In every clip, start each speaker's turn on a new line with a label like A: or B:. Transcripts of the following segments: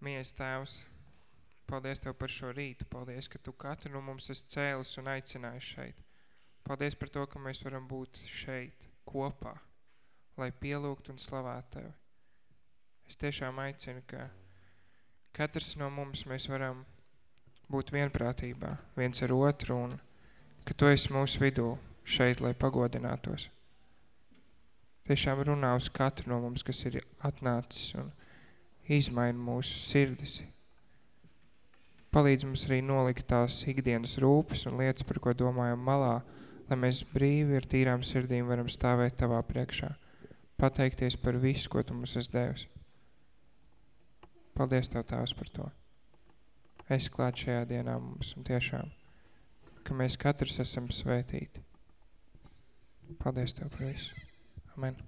A: Mies Tēvs, paldies Tev par šo rītu. Paldies, ka Tu katru no mums esi cēlis un aicinājis šeit. Paldies par to, ka mēs varam būt šeit kopā, lai pielūgtu un slavētu Tevi. Es tiešām aicinu, ka katrs no mums mēs varam būt vienprātībā viens ar otru un ka Tu esi mūsu vidū šeit, lai pagodinātos. Tiešām runā uz katru no mums, kas ir atnācis un izmaina mūsu sirdis. Palīdz mums arī nolikt tās ikdienas rūpes un lietas, par ko domājam malā, lai mēs brīvi ar tīrām sirdīm varam stāvēt Tavā priekšā. Pateikties par visu, ko Tu mums esi devis. Paldies Tev, Tēvs, par to. Es klāt šajā dienā mums un tiešām, ka mēs katrs esam svētīti. Paldies Tev par visu. Amen.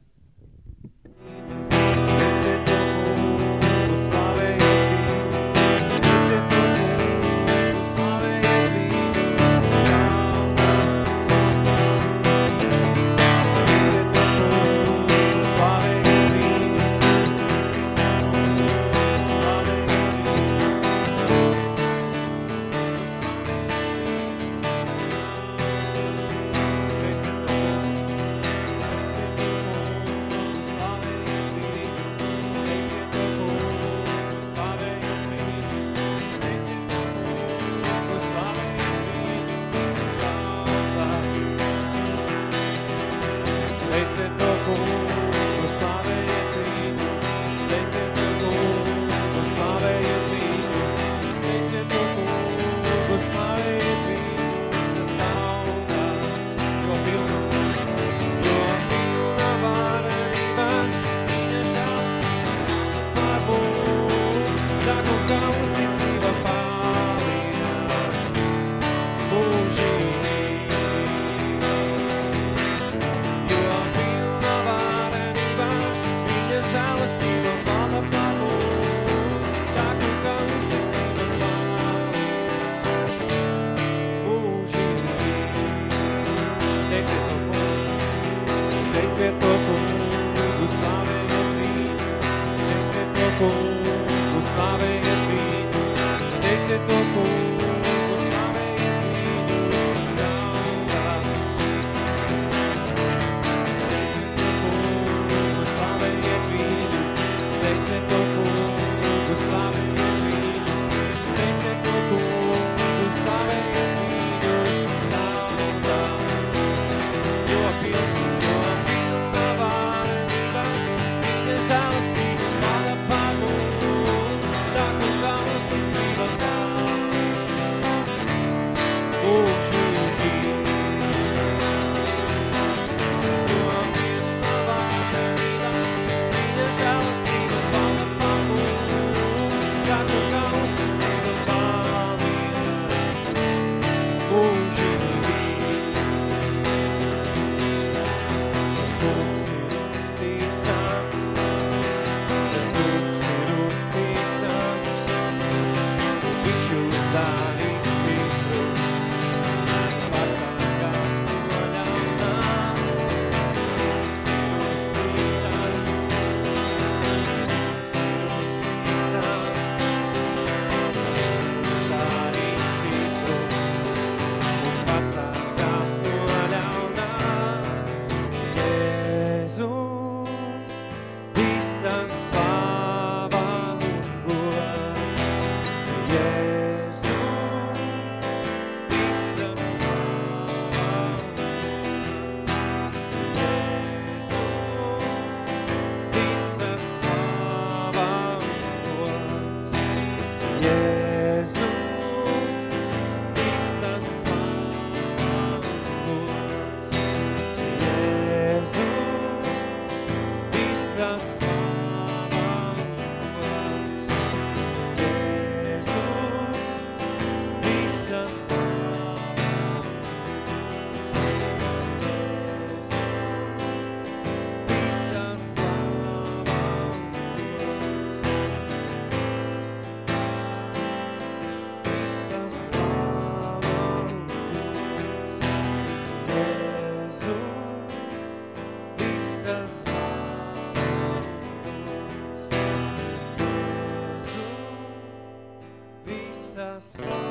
B: Tikai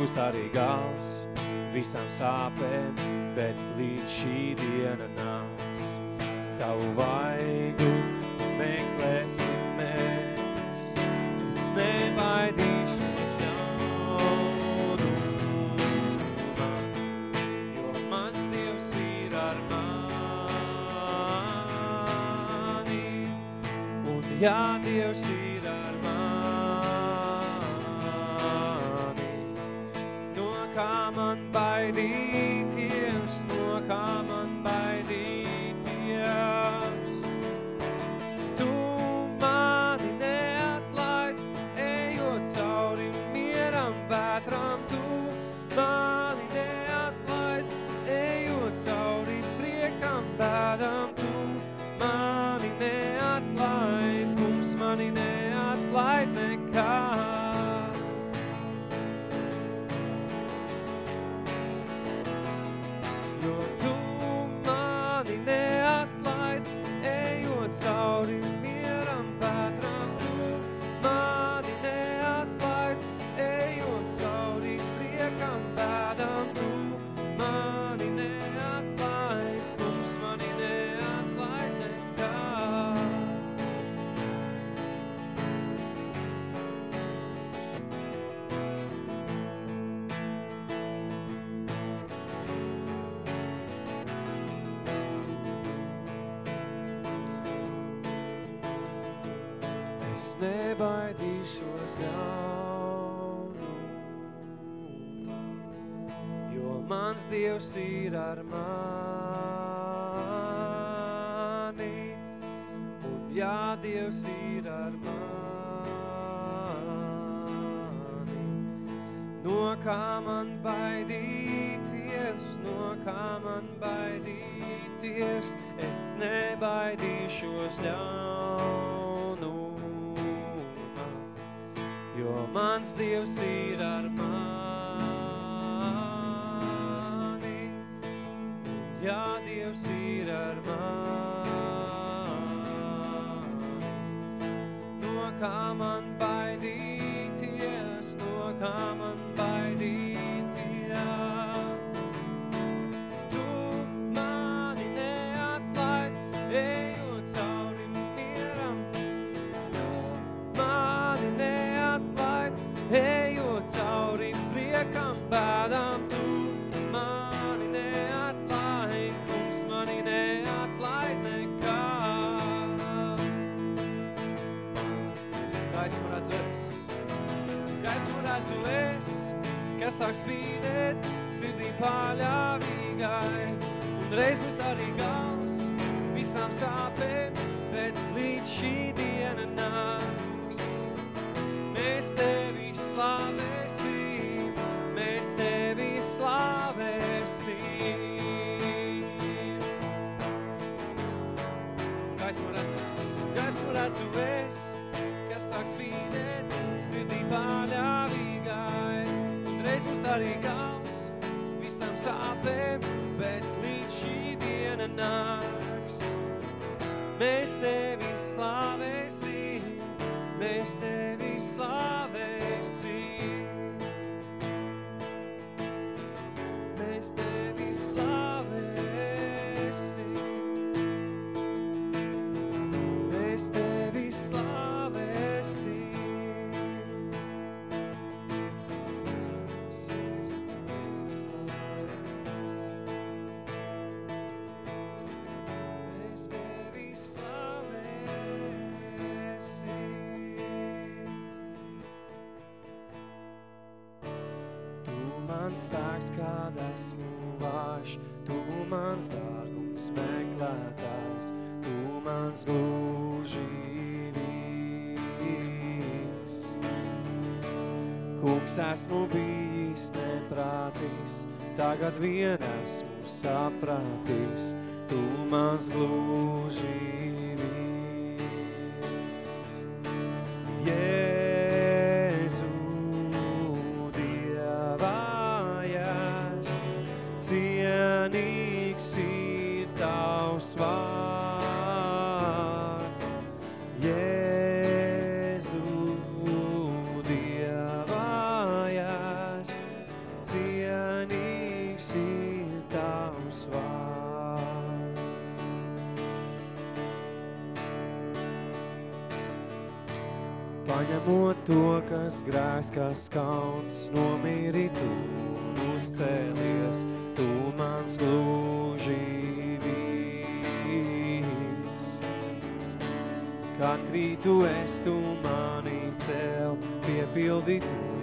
B: būs arī gals visām sāpēm, bet līdz šī diena nāks. Tavu vaigu meklēsim mēs, es nebaidīšos ļaunumā, jo mans Dievs ir ar mani. Un jā, Dievs ir Dievs ir ar mani. Un jā, Dievs ir ar mani. No kā man baidīties, no kā man baidīties, es nebaidīšos ļaunumā, jo mans Dievs ir ar mani. Kā man baidīties, no kā man kas sāk spīdēt sirdī paļāvīgai. Un reiz būs arī gals visām sāpēm, bet līdz šī diena nāks. Mēs tevi slavēsim, gals visām sāpēm, bet līdz šī diena nāks. Mēs tevi slavēsim, mēs tevi slavēsim. Mēs tevi slavēsim. Esmu vājš, tu mans dārgums meklētājs, tu mans glužīvīs. Kungs esmu bijis neprātīs, tagad vien esmu saprātīs, tu mans glužīvīs. safety.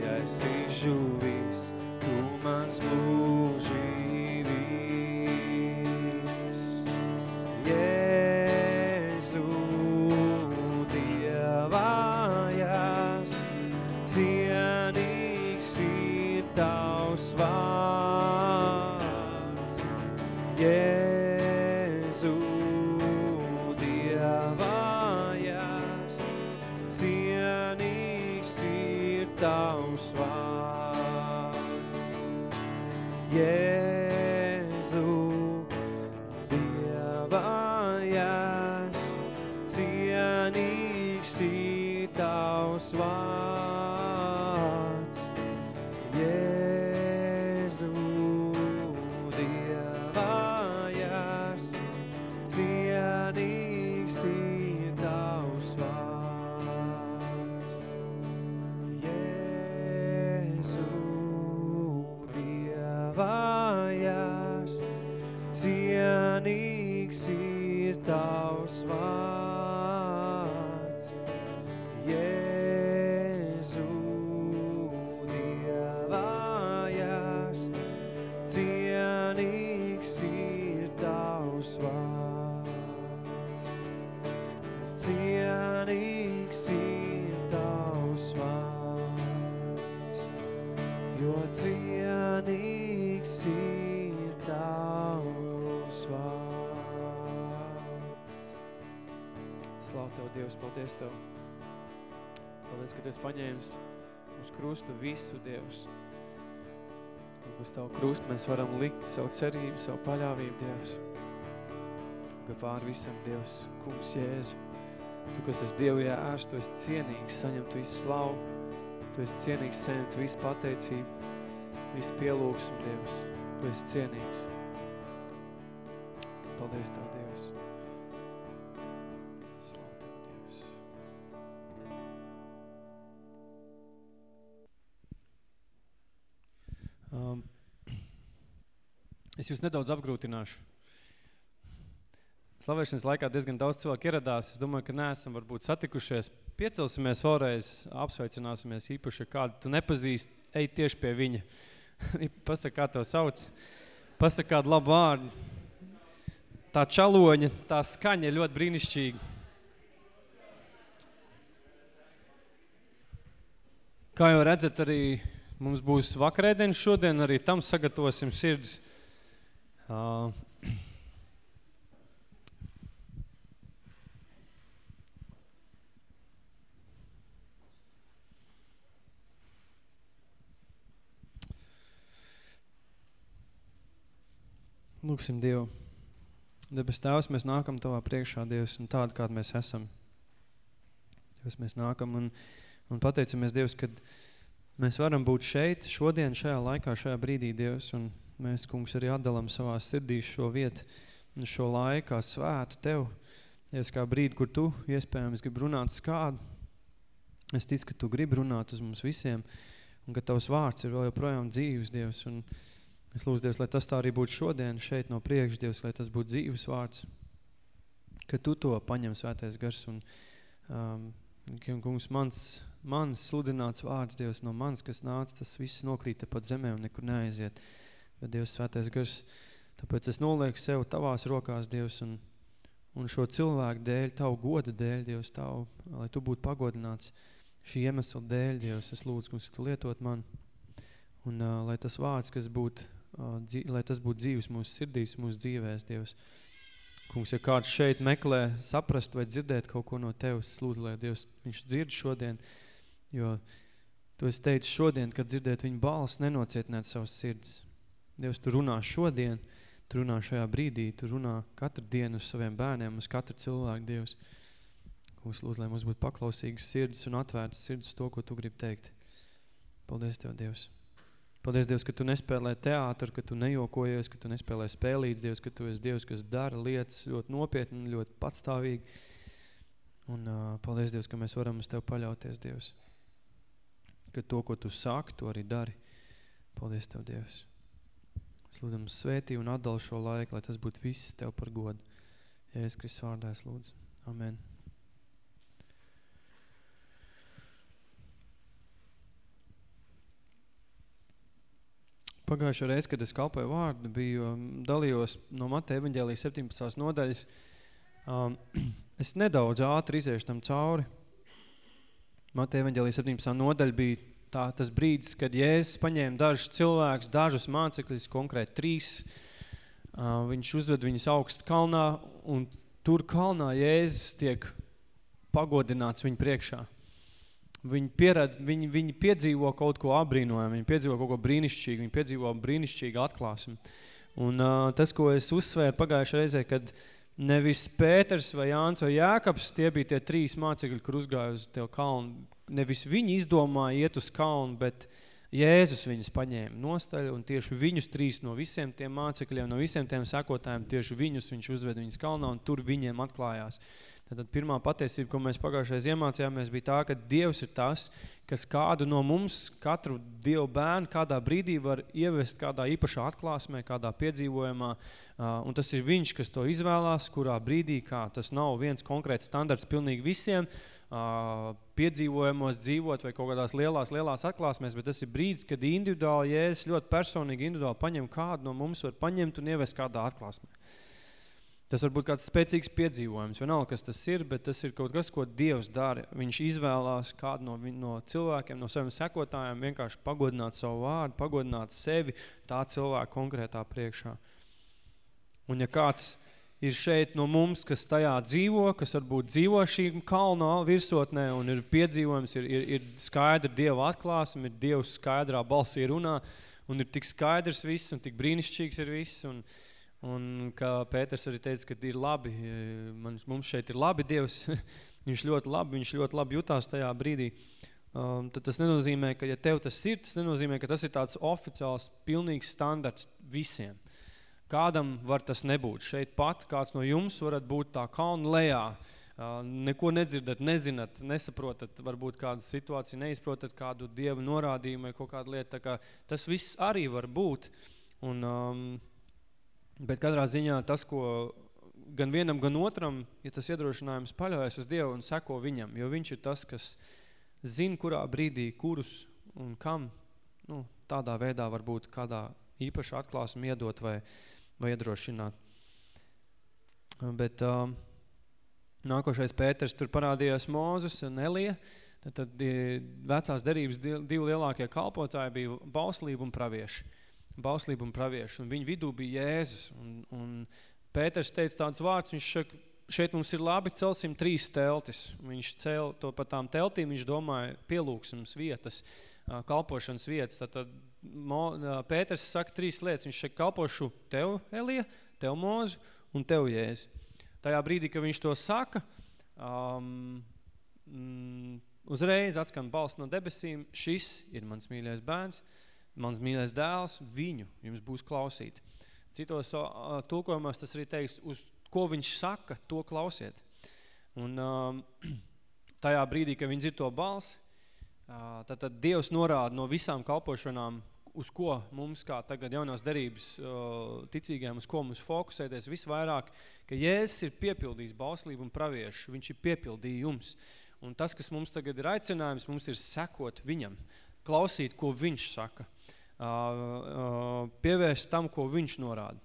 B: Tev, Dievs, paldies Tev. Paldies, ka Tu esi paņēmis uz krustu visu, Dievs. Un uz Tavu krustu mēs varam likt savu cerību, savu paļāvību, Dievs. Ka pār visam, Dievs, kungs Jēzu. Tu, kas esi Dievu jērs, Tu esi cienīgs saņemt visu slavu. Tu esi cienīgs saņemt visu pateicību, visu pielūgsmu, Dievs. Tu esi cienīgs. Paldies Tev, Dievs.
C: Es jūs nedaudz apgrūtināšu. Slavēšanas laikā diezgan daudz cilvēku ieradās. Es domāju, ka neesam varbūt satikušies. Piecelsimies vēlreiz, apsveicināsimies īpaši, kādu tu nepazīst, ej tieši pie viņa. Pasaka, kā tev sauc. Pasaka kādu labu vārdu. Tā čaloņa, tā skaņa ir ļoti brīnišķīga. Kā jau redzat, arī mums būs vakarēdienas šodien, arī tam sagatavosim sirds. Uh, Lūksim Dievu. Debes Tēvs, mēs nākam Tavā priekšā, Dievs, un tādi, kādi mēs esam. Dievs, mēs nākam un, un pateicamies, Dievs, kad mēs varam būt šeit, šodien, šajā laikā, šajā brīdī, Dievs, un mēs, kungs, arī atdalam savā sirdī šo vietu šo laiku kā svētu Tev. Dievs, kā brīdi, kur Tu iespējams grib runāt uz kādu. Es ticu, ka Tu gribi runāt uz mums visiem, un ka Tavs vārds ir vēl joprojām dzīves, Dievs, un Es lūdzu, Dievs, lai tas tā arī būtu šodien šeit no priekš, Dievs, lai tas būtu dzīves vārds, ka Tu to paņem svētais gars un, um, kungs, mans,
B: mans sludināts vārds, Dievs, no mans, kas nāca, tas viss nokrīt pat zemē un nekur neaiziet. Bet Dievs svētais gars, tāpēc es nolieku sev tavās rokās, Dievs, un, un šo cilvēku dēļ, tavu goda dēļ, Dievs, tavu, lai tu būtu pagodināts šī iemesla dēļ, Dievs, es lūdzu, kungs, tu lietot man, un uh, lai tas vārds, kas būtu, uh, dzīv, lai tas būtu dzīves mūsu sirdīs, mūsu dzīvēs, Dievs, Kungs, ja kāds šeit meklē saprast vai dzirdēt kaut ko no Tevis, es lūdzu, lai Dievs viņš dzird šodien, jo Tu esi teicis šodien, kad dzirdēt viņu balsu, nenocietināt savas sirds. Dievs, Tu runā šodien, Tu runā šajā brīdī, Tu runā katru dienu uz saviem bērniem, uz katru cilvēku, Dievs. Kungs, lūdzu, lai mums būtu paklausīgas sirds un atvērtas sirds to, ko Tu gribi teikt. Paldies Tev, Dievs. Paldies, Dievs, ka Tu nespēlē teātru, ka Tu nejokojies, ka Tu nespēlē spēlīts, Dievs, ka Tu esi Dievs, kas dara lietas ļoti nopietni, ļoti patstāvīgi. Un uh, paldies, Dievs, ka mēs varam uz Tev paļauties, Dievs. Ka to, ko Tu sāki, to arī dari. Paldies Tev, Dievs. Es lūdzam svētī un atdal šo laiku, lai tas būtu viss Tev par godu. Es Kristus vārdā es lūdzu. Amen. Pagājušo reizi, kad es kalpoju vārdu, biju um, dalījos no Mateja evaņģēlijas 17. nodaļas. Um, es nedaudz ātri iziešu tam cauri. Mateja evaņģēlijas 17. nodaļa bija tā, tas brīdis, kad Jēzus paņēma dažus cilvēkus, dažus mācekļus, konkrēti trīs. Uh, viņš uzved viņus augstu kalnā, un tur kalnā Jēzus tiek pagodināts viņu priekšā. Viņi, pieredz, viņi, viņi piedzīvo kaut ko abrīnojumu, viņi piedzīvo kaut ko brīnišķīgu, viņi piedzīvo brīnišķīgu atklāsmi. Un uh, tas, ko es uzsvēru pagājušajā reizē, kad nevis Pēters vai Jānis vai Jākaps, tie bija tie trīs mācekļi, kur uzgāja uz tev kalnu. Nevis viņi izdomāja iet uz kalnu, bet Jēzus viņus paņēma nostaļu un tieši viņus trīs no visiem tiem mācekļiem, no visiem tiem sekotājiem, tieši viņus viņš uzved viņus kalnā un tur viņiem atklājās. Tātad pirmā patiesība, ko mēs pagājušais iemācījāmies, bija tā, ka Dievs ir tas, kas kādu no mums, katru Dievu bērnu, kādā brīdī var ievest kādā īpašā atklāsmē, kādā piedzīvojumā, un tas ir viņš, kas to izvēlās, kurā brīdī, kā tas nav viens konkrēts standarts pilnīgi visiem, piedzīvojumos dzīvot vai kaut kādās lielās, lielās atklāsmēs, bet tas ir brīdis, kad individuāli, es ļoti personīgi individuāli paņem kādu no mums var paņemt un ievest kādā atklāsmē. Tas var būt kāds spēcīgs piedzīvojums, vienalga, kas tas ir, bet tas ir kaut kas, ko Dievs dara. Viņš izvēlās kādu no, no cilvēkiem, no saviem sekotājiem vienkārši pagodināt savu vārdu, pagodināt sevi tā cilvēka konkrētā priekšā. Un ja kāds ir šeit no mums, kas tajā dzīvo, kas varbūt dzīvo šī kalna virsotnē un ir piedzīvojums, ir, ir, ir skaidra Dieva atklāsme, ir Dievs skaidrā balsī runā un ir tik skaidrs viss un tik brīnišķīgs ir viss un, Un kā Pēters arī teica, ka ir labi, man, mums šeit ir labi Dievs, viņš ļoti labi, viņš ļoti labi jutās tajā brīdī. Um, tad tas nenozīmē, ka ja tev tas ir, tas nenozīmē, ka tas ir tāds oficiāls, pilnīgs standarts visiem. Kādam var tas nebūt. Šeit pat kāds no jums varat būt tā kalna lejā, uh, neko nedzirdat, nezinat, nesaprotat, varbūt kādu situāciju neizprotat, kādu dievu norādījumu vai kaut kādu lietu. Tā kā tas viss arī var būt. Un, um, Bet katrā ziņā tas, ko gan vienam, gan otram, ja tas iedrošinājums paļaujas uz Dievu un seko viņam, jo viņš ir tas, kas zina, kurā brīdī, kurus un kam, nu, tādā veidā varbūt kādā īpaši atklāsmi iedot vai, vai iedrošināt. Bet uh, nākošais Pēters tur parādījās Mūzus un Elija, tad, tad vecās derības divi lielākie kalpotāji bija bauslība un pravieši bauslību un praviešu, un viņu vidū bija Jēzus. Un, un Pēters teica tāds vārds, viņš šeit, šeit mums ir labi, celsim trīs teltis. Viņš cēl to par tām teltīm, viņš domāja pielūksums vietas, kalpošanas vietas. Tad, tad Mo, Pēters saka trīs lietas, viņš šeit kalpošu tev, Elija, tev Mūzu un tev Jēzu. Tajā brīdī, kad viņš to saka, um, mm, uzreiz atskan balss no debesīm, šis ir mans mīļais bērns, mans mīļais dēls, viņu jums būs klausīt. Citos uh, tulkojumos tas arī teiks, uz ko viņš saka, to klausiet. Un um, tajā brīdī, kad viņi dzird to balsi, uh, tad, tad Dievs norāda no visām kalpošanām, uz ko mums kā tagad jaunās derības uh, ticīgiem, uz ko mums fokusēties visvairāk, ka Jēzus ir piepildījis bauslību un praviešu, viņš ir piepildījums. Un tas, kas mums tagad ir aicinājums, mums ir sekot viņam, klausīt, ko viņš saka, pievērst tam, ko viņš norāda.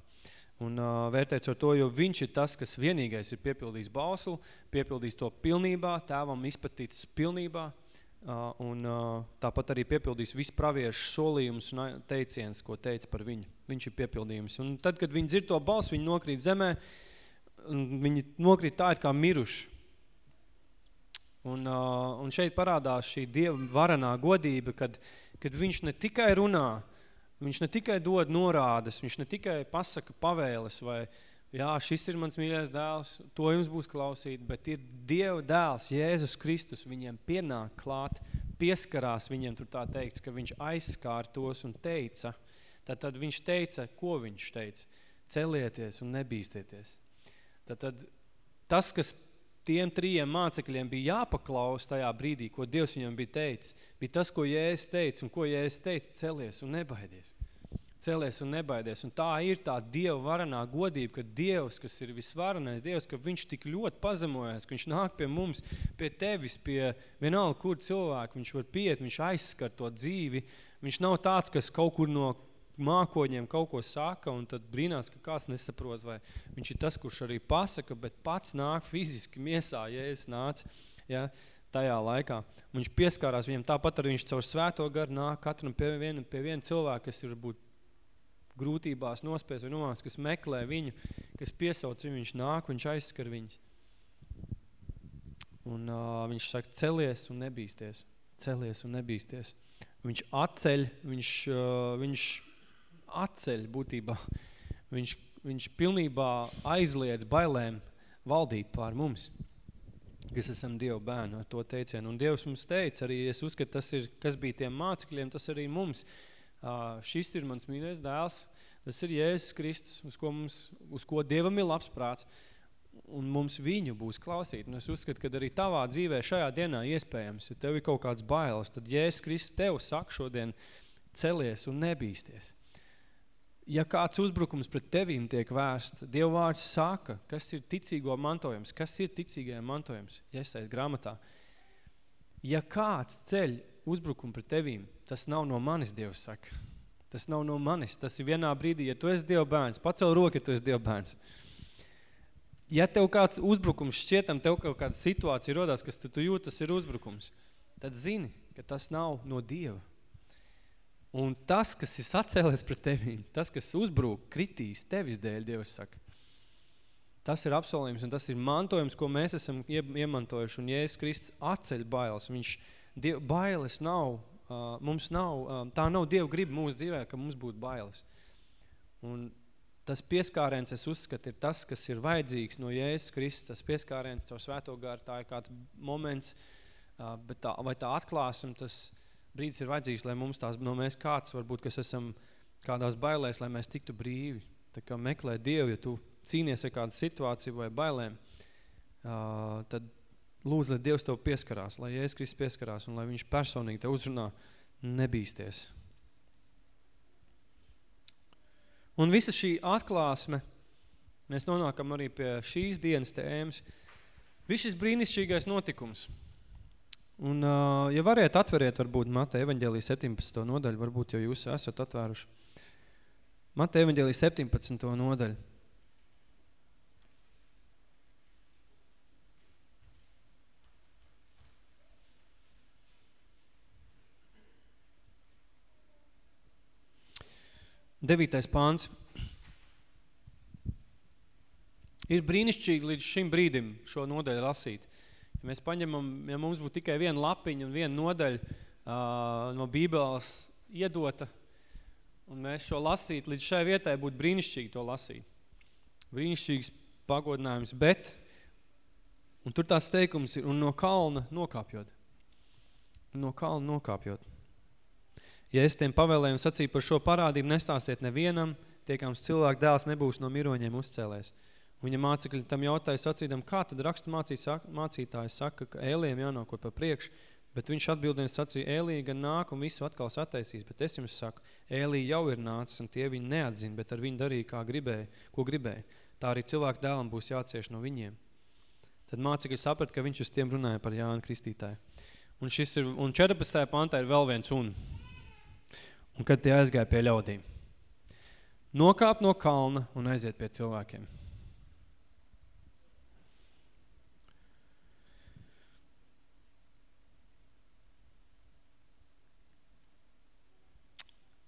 B: Un uh, vērtēt ar to, jo viņš ir tas, kas vienīgais ir piepildījis bauslu, piepildījis to pilnībā, tēvam izpatīts pilnībā, uh, un uh, tāpat arī piepildījis visu praviešu solījumus un teiciens, ko teica par viņu. Viņš ir piepildījums. Un tad, kad viņi dzird to balsu, viņi nokrīt zemē, viņi nokrīt tā, it kā miruši. Un, uh, un šeit parādās šī Dieva varanā godība, kad, kad viņš ne tikai runā, viņš ne tikai dod norādes, viņš ne tikai pasaka pavēles vai jā, šis ir mans mīļais dēls, to jums būs klausīt, bet ir Dieva dēls, Jēzus Kristus, viņiem pienāk klāt, pieskarās viņiem, tur tā teikts, ka viņš aizskār tos un teica, tad, tad viņš teica, ko viņš teica? Celieties un nebīstieties. Tad, tad tas, kas tiem trījiem mācekļiem bija jāpaklaus tajā brīdī, ko Dievs viņam bija teicis, bija tas, ko Jēzus teica, un ko Jēzus teica, celies un nebaidies. Celies un nebaidies. Un tā ir tā Dieva varanā godība, ka Dievs, kas ir visvaranais, Dievs, ka viņš tik ļoti pazemojas, ka viņš nāk pie mums, pie tevis, pie vienalga, kur cilvēku, viņš var piet, viņš aizskar to dzīvi, viņš nav tāds, kas kaut kur no mākoņiem kaut ko saka, un tad brīnās, ka kāds nesaprot, vai viņš ir tas, kurš arī pasaka, bet pats nāk fiziski miesā, ja es nāc, ja, tajā laikā. Viņš pieskārās viņam, tāpat arī viņš caur svēto garu nāk katram pie viena, pie viena cilvēka, kas ir būt grūtībās nospēs vai nomās, kas meklē viņu, kas piesauc viņu, viņš nāk, viņš aizskar viņus. Un uh, viņš saka, celies un nebīsties, celies un nebīsties. Viņš atceļ, viņš, uh, viņš atceļ būtībā. Viņš, viņš pilnībā aizliedz bailēm valdīt pār mums, kas esam Dieva bērnu ar to teicienu. Un Dievs mums teica, arī es uzskatu, tas ir, kas bija tiem mācekļiem, tas arī mums. Uh, šis ir mans mīļais dēls, tas ir Jēzus Kristus, uz ko, mums, uz ko Dievam ir labs prāts, un mums viņu būs klausīt. Un es uzskatu, ka arī tavā dzīvē šajā dienā iespējams, ja tev ir kaut kāds bailes, tad Jēzus Kristus tev saka šodien celies un nebīsties ja kāds uzbrukums pret tevīm tiek vērsts, Dieva vārds saka, kas ir ticīgo mantojums, kas ir ticīgajā mantojums, Jesais grāmatā. Ja kāds ceļ uzbrukumu pret tevīm, tas nav no manis, Dievs saka. Tas nav no manis, tas ir vienā brīdī, ja tu esi Dieva bērns, pacel roku, ja tu esi Dieva bērns. Ja tev kāds uzbrukums šķietam, tev kaut kāda situācija rodās, kas tu jūt, tas ir uzbrukums, tad zini, ka tas nav no Dieva. Un tas, kas ir sacēlies pret tevīm, tas, kas uzbrūk, kritīs tevis dēļ, Dievs saka. Tas ir apsolījums un tas ir mantojums, ko mēs esam iemantojuši. Un Jēzus Kristus atceļ bailes. Viņš, diev, bailes nav, uh, mums nav, uh, tā nav Dieva griba mūsu dzīvē, ka mums būtu bailes. Un tas pieskārēns, es uzskatu, ir tas, kas ir vajadzīgs no Jēzus Kristus. Tas pieskārēns caur svēto garu, tā ir kāds moments, uh, bet tā, vai tā atklāsim, tas brīdis ir vajadzīgs, lai mums tās, no mēs kāds varbūt, kas esam kādās bailēs, lai mēs tiktu brīvi. Tā kā meklē Dievu, ja tu cīnies ar kādu situāciju vai bailēm, uh, tad lūdzu, lai Dievs tev pieskarās, lai Jēzus Kristus pieskarās un lai viņš personīgi te uzrunā, nebīsties. Un visa šī atklāsme, mēs nonākam arī pie šīs dienas tēmas, viss šis brīnišķīgais notikums – Un, ja variet, atveriet varbūt Mateja evaņģēlī 17. nodaļu, varbūt jau jūs esat atvēruši. Mateja evaņģēlī 17. nodaļu. Devītais pāns. Ir brīnišķīgi līdz šim brīdim šo nodaļu lasīt. Ja mēs paņemam, ja mums būtu tikai viena lapiņa un viena nodaļa uh, no Bībeles iedota, un mēs šo lasītu, līdz šai vietai būtu brīnišķīgi to lasīt. Brīnišķīgs pagodinājums, bet, un tur tās teikums ir, un no kalna nokāpjot. No kalna nokāpjot. Ja es tiem pavēlējumu sacīju par šo parādību, nestāstiet nevienam, tiekams cilvēku dēls nebūs no miroņiem uzcēlēs. Viņa mācekļi tam jautāja sacīdam, kā tad raksta mācītājs saka, ka ēliem jānākot pa priekš, bet viņš atbildien sacīja, ēlī gan nāk un visu atkal sataisīs, bet es jums saku, ēlī jau ir nācis un tie viņi neatzina, bet ar viņu darīja, kā gribēja, ko gribēja. Tā arī cilvēku dēlam būs jācieš no viņiem. Tad mācekļi saprata, ka viņš uz tiem runāja par Jānu Kristītāju. Un, šis ir, un 14. pantā ir vēl viens un. Un kad tie aizgāja pie ļaudīm. Nokāp no kalna un aiziet pie cilvēkiem.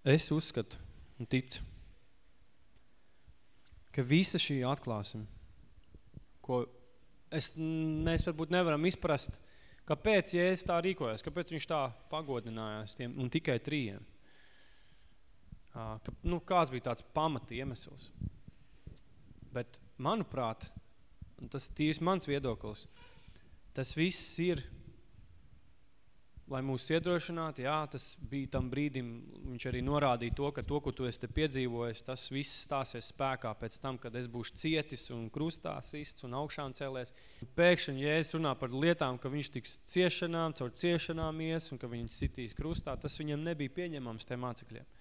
B: Es uzskatu un ticu, ka visa šī atklāsme, ko es, mēs varbūt nevaram izprast, kāpēc Jēzus tā rīkojas, kāpēc viņš tā pagodinājās tiem un tikai trījiem. Ka, nu, kāds bija tāds pamata iemesls. Bet, manuprāt, un tas tīrs mans viedoklis, tas viss ir lai mūs iedrošinātu, jā, tas bija tam brīdim, viņš arī norādīja to, ka to, ko tu esi te piedzīvojis, tas viss stāsies spēkā pēc tam, kad es būšu cietis un krustā sists un augšām cēlies. Pēkšņi, ja es runā par lietām, ka viņš tiks ciešanām, caur ciešanām ies un ka viņš sitīs krustā, tas viņam nebija pieņemams tiem mācekļiem.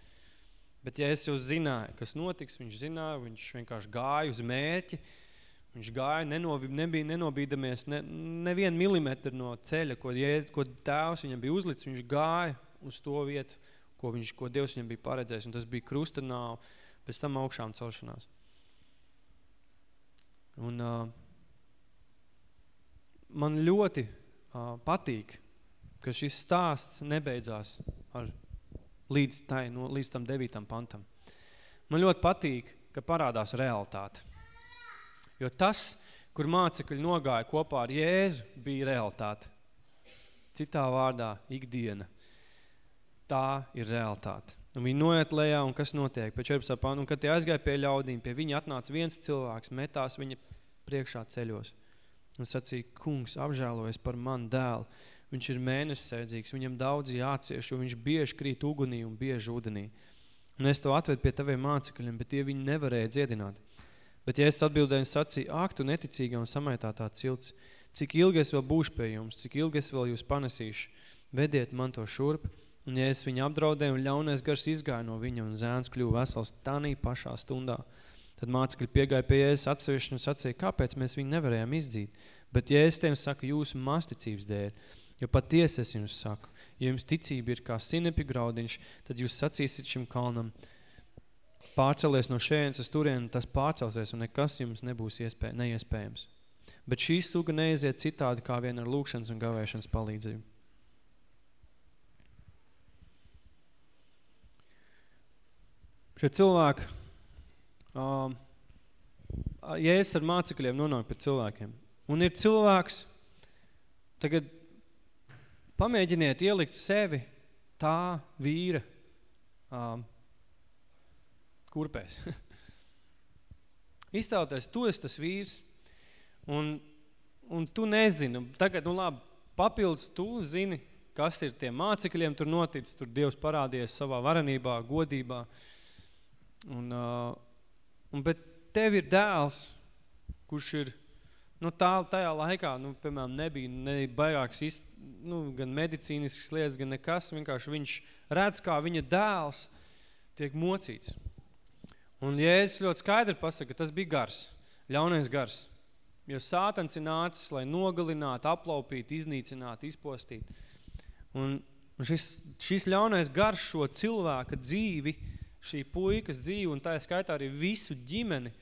B: Bet ja es jau zināju, kas notiks, viņš zināja, viņš vienkārši gāja uz mērķi, Viņš gāja, nenovi, nebija nenobīdamies ne, nevienu milimetru no ceļa, ko, jēd, ko tēvs viņam bija uzlicis. Viņš gāja uz to vietu, ko, viņš, ko Dievs viņam bija paredzējis. Un tas bija krustanāvu, pēc tam augšām celšanās. Un uh, man ļoti uh, patīk, ka šis stāsts nebeidzās ar, līdz, tai, no, līdz tam devītam pantam. Man ļoti patīk, ka parādās realitāte. Jo tas, kur mācekļi nogāja kopā ar Jēzu, bija realitāte. Citā vārdā, ikdiena. Tā ir realitāte. Un viņi noiet lejā, un kas notiek? Pēc 14. pantu, un kad tie aizgāja pie ļaudīm, pie viņa atnāca viens cilvēks, metās viņa priekšā ceļos. Un sacīja, kungs, apžēlojas par manu dēlu. Viņš ir mēnesēdzīgs, viņam daudz jācieš, jo viņš bieži krīt ugunī un bieži ūdenī. Un es to atvedu pie taviem mācekļiem, bet tie viņi nevarēja dziedināt. Bet ja es atbildēju un sacīju, ak, tu neticīga un samaitātā cilts, cik ilgi es vēl būšu pie jums, cik ilgi es vēl jūs panesīšu, vediet man to šurp. Un ja es viņu apdraudēju un ļaunais gars izgāja no viņa un zēns kļuva vesels tanī pašā stundā, tad mācekļi piegāja pie Jēzus atsevišķi un sacīja, kāpēc mēs viņu nevarējām izdzīt. Bet es tiem saku jūsu masticības dēļ, jo patiesi es jums saku, ja jums ticība ir kā sinepi graudiņš, tad jūs sacīsiet šim kalnam – pārcelies no šejienes uz turienu, tas pārcelsies un nekas jums nebūs iespēj, neiespējams. Bet šī suga neiziet citādi kā vien ar lūkšanas un gavēšanas palīdzību. Šie cilvēki, um, ja es ar mācekļiem nonāku pie cilvēkiem, un ir cilvēks, tagad pamēģiniet ielikt sevi tā vīra um, kurpēs. Iztauties, tu esi tas vīrs, un, un tu nezini, tagad, nu labi, papildus tu zini, kas ir tiem mācekļiem tur noticis, tur Dievs parādījies savā varenībā, godībā, un, uh, un bet tev ir dēls, kurš ir, nu tā, tajā laikā, nu, piemēram, nebija, nebija baigāks, iz, nu, gan medicīnisks lietas, gan nekas, vienkārši viņš redz, kā viņa dēls tiek mocīts. Un Jēzus ļoti skaidri pasaka, ka tas bija gars, ļaunais gars. Jo sātans ir nācis, lai nogalinātu, aplaupītu, iznīcinātu, izpostītu. Un šis, šis ļaunais gars šo cilvēka dzīvi, šī puikas dzīvi, un tā skaitā arī visu ģimeni,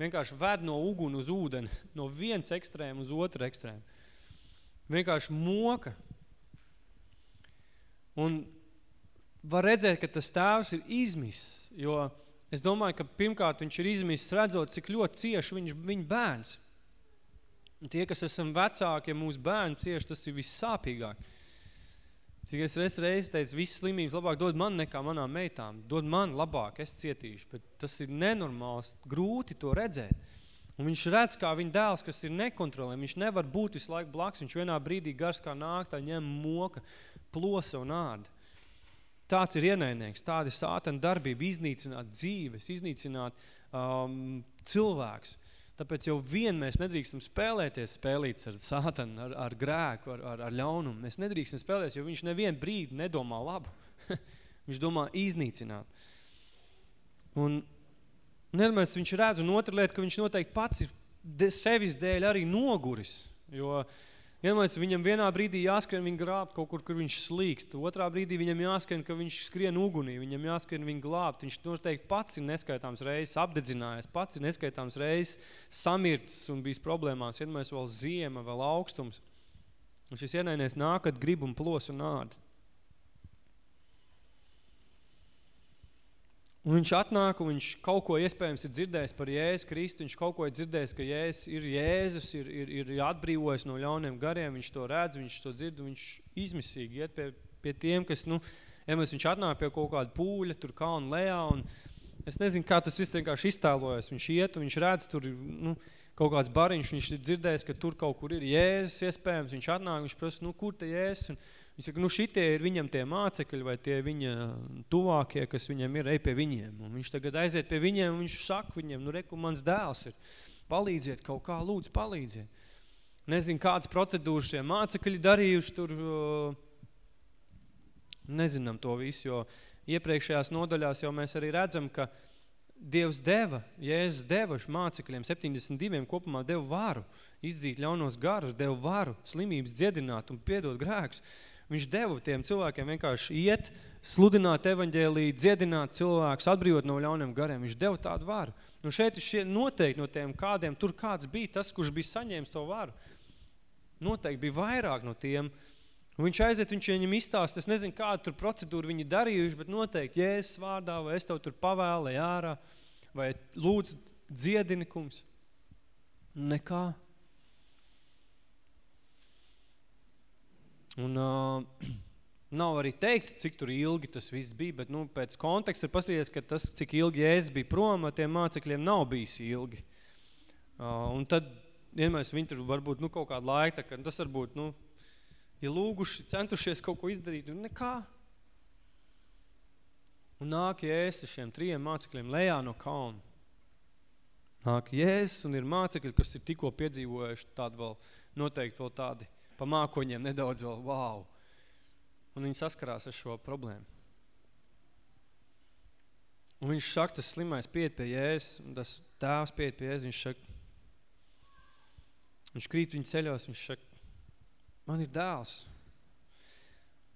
B: vienkārši ved no uguni uz ūdeni, no viens ekstrēma uz otru ekstrēmu. Vienkārši moka. Un var redzēt, ka tas tēvs ir izmiss, jo Es domāju, ka pirmkārt viņš ir izmisis redzot, cik ļoti cieši viņš, viņa bērns. Un tie, kas esam vecāki, ja mūsu bērni cieši, tas ir vissāpīgāk. Cik es reiz reizi teicu, visas slimības labāk dod man nekā manām meitām. Dod man labāk, es cietīšu. Bet tas ir nenormāls, grūti to redzēt. Un viņš redz, kā viņa dēls, kas ir nekontrolējami. Viņš nevar būt visu laiku blaks. Viņš vienā brīdī gars kā nāk, tā ņem moka, plosa un āda. Tāds ir ienainieks, tāda ir sātana darbība, iznīcināt dzīves, iznīcināt um, cilvēks. Tāpēc jau vien mēs nedrīkstam spēlēties spēlīts ar sātanu, ar, ar grēku, ar, ar, ar ļaunumu. Mēs nedrīkstam spēlēties, jo viņš nevien brīdi nedomā labu. viņš domā iznīcināt. Un nedomājas, viņš redz, un otra lieta, ka viņš noteikti pats ir de, sevis dēļ arī noguris. Jo vienmēr viņam vienā brīdī jāskrien viņa grābt kaut kur, kur viņš slīkst. Otrā brīdī viņam jāskrien, ka viņš skrien ugunī. Viņam jāskrien viņa glābt. Viņš noteikti pats ir neskaitāms reizes apdedzinājies, pats ir neskaitāms reizes samirts un bijis problēmās. Vienmēr vēl ziema, vēl augstums. Un šis ienainies nāk, kad grib un plos un nāda. Un viņš atnāk un viņš kaut ko iespējams ir dzirdējis par Jēzu Kristu, viņš kaut ko ir dzirdējis, ka Jēzus ir Jēzus, ir, ir, ir atbrīvojis no ļauniem gariem, viņš to redz, viņš to dzird, viņš izmisīgi iet pie, pie tiem, kas, nu, iemies, viņš atnāk pie kaut kāda pūļa, tur kalna lejā, un es nezinu, kā tas viss vienkārši iztēlojas, viņš iet un viņš redz tur, nu, kaut kāds bariņš, viņš ir dzirdējis, ka tur kaut kur ir Jēzus iespējams, viņš atnāk, viņš prasa, nu, kur te Jēzus, un Viņš saka, nu šitie ir viņam tie mācekļi vai tie viņa tuvākie, kas viņam ir, ej pie viņiem. Un viņš tagad aiziet pie viņiem un viņš saka viņiem, nu reku, mans dēls ir, palīdziet kaut kā, lūdzu, palīdziet. Nezinu, kādas procedūras šie mācekļi darījuši tur, nezinām to visu, jo iepriekšējās nodaļās jau mēs arī redzam, ka Dievs deva, Jēzus deva mācekļiem 72 kopumā deva varu izdzīt ļaunos garus, deva varu slimības dziedināt un piedot grēkus. Viņš deva tiem cilvēkiem vienkārši iet, sludināt evaņģēliju, dziedināt cilvēkus, atbrīvot no ļauniem gariem. Viņš deva tādu varu. Nu šeit ir šie noteikti no tiem kādiem, tur kāds bija tas, kurš bija saņēmis to varu. Noteikti bija vairāk no tiem. Un viņš aiziet, viņš viņam izstāst, es nezinu, kādu tur procedūru viņi darījuši, bet noteikti Jēzus vārdā, vai es tev tur pavēlēju ārā, vai lūdzu dziedini, kungs. Nekā. Un uh, nav arī teikts, cik tur ilgi tas viss bija, bet nu, pēc konteksta ir paskatījies, ka tas, cik ilgi Jēzus bija prom, tiem mācekļiem nav bijis ilgi. Uh, un tad, vienmēr viņi tur varbūt nu, kaut kādu laiku, ka tas varbūt, nu, ja lūguši, centušies kaut ko izdarīt, un nekā. Un nāk Jēzus šiem trijiem mācekļiem lejā no kalna. Nāk Jēzus un ir mācekļi, kas ir tikko piedzīvojuši tādu vēl, noteikti vēl tādi pa mākoņiem nedaudz vēl, wow. Un viņi saskarās ar šo problēmu. Un viņš saka, tas slimais piet pie Jēzus, un tas tēvs piet pie Jēzus, viņš saka, viņš krīt viņa ceļos, viņš saka, man ir dēls.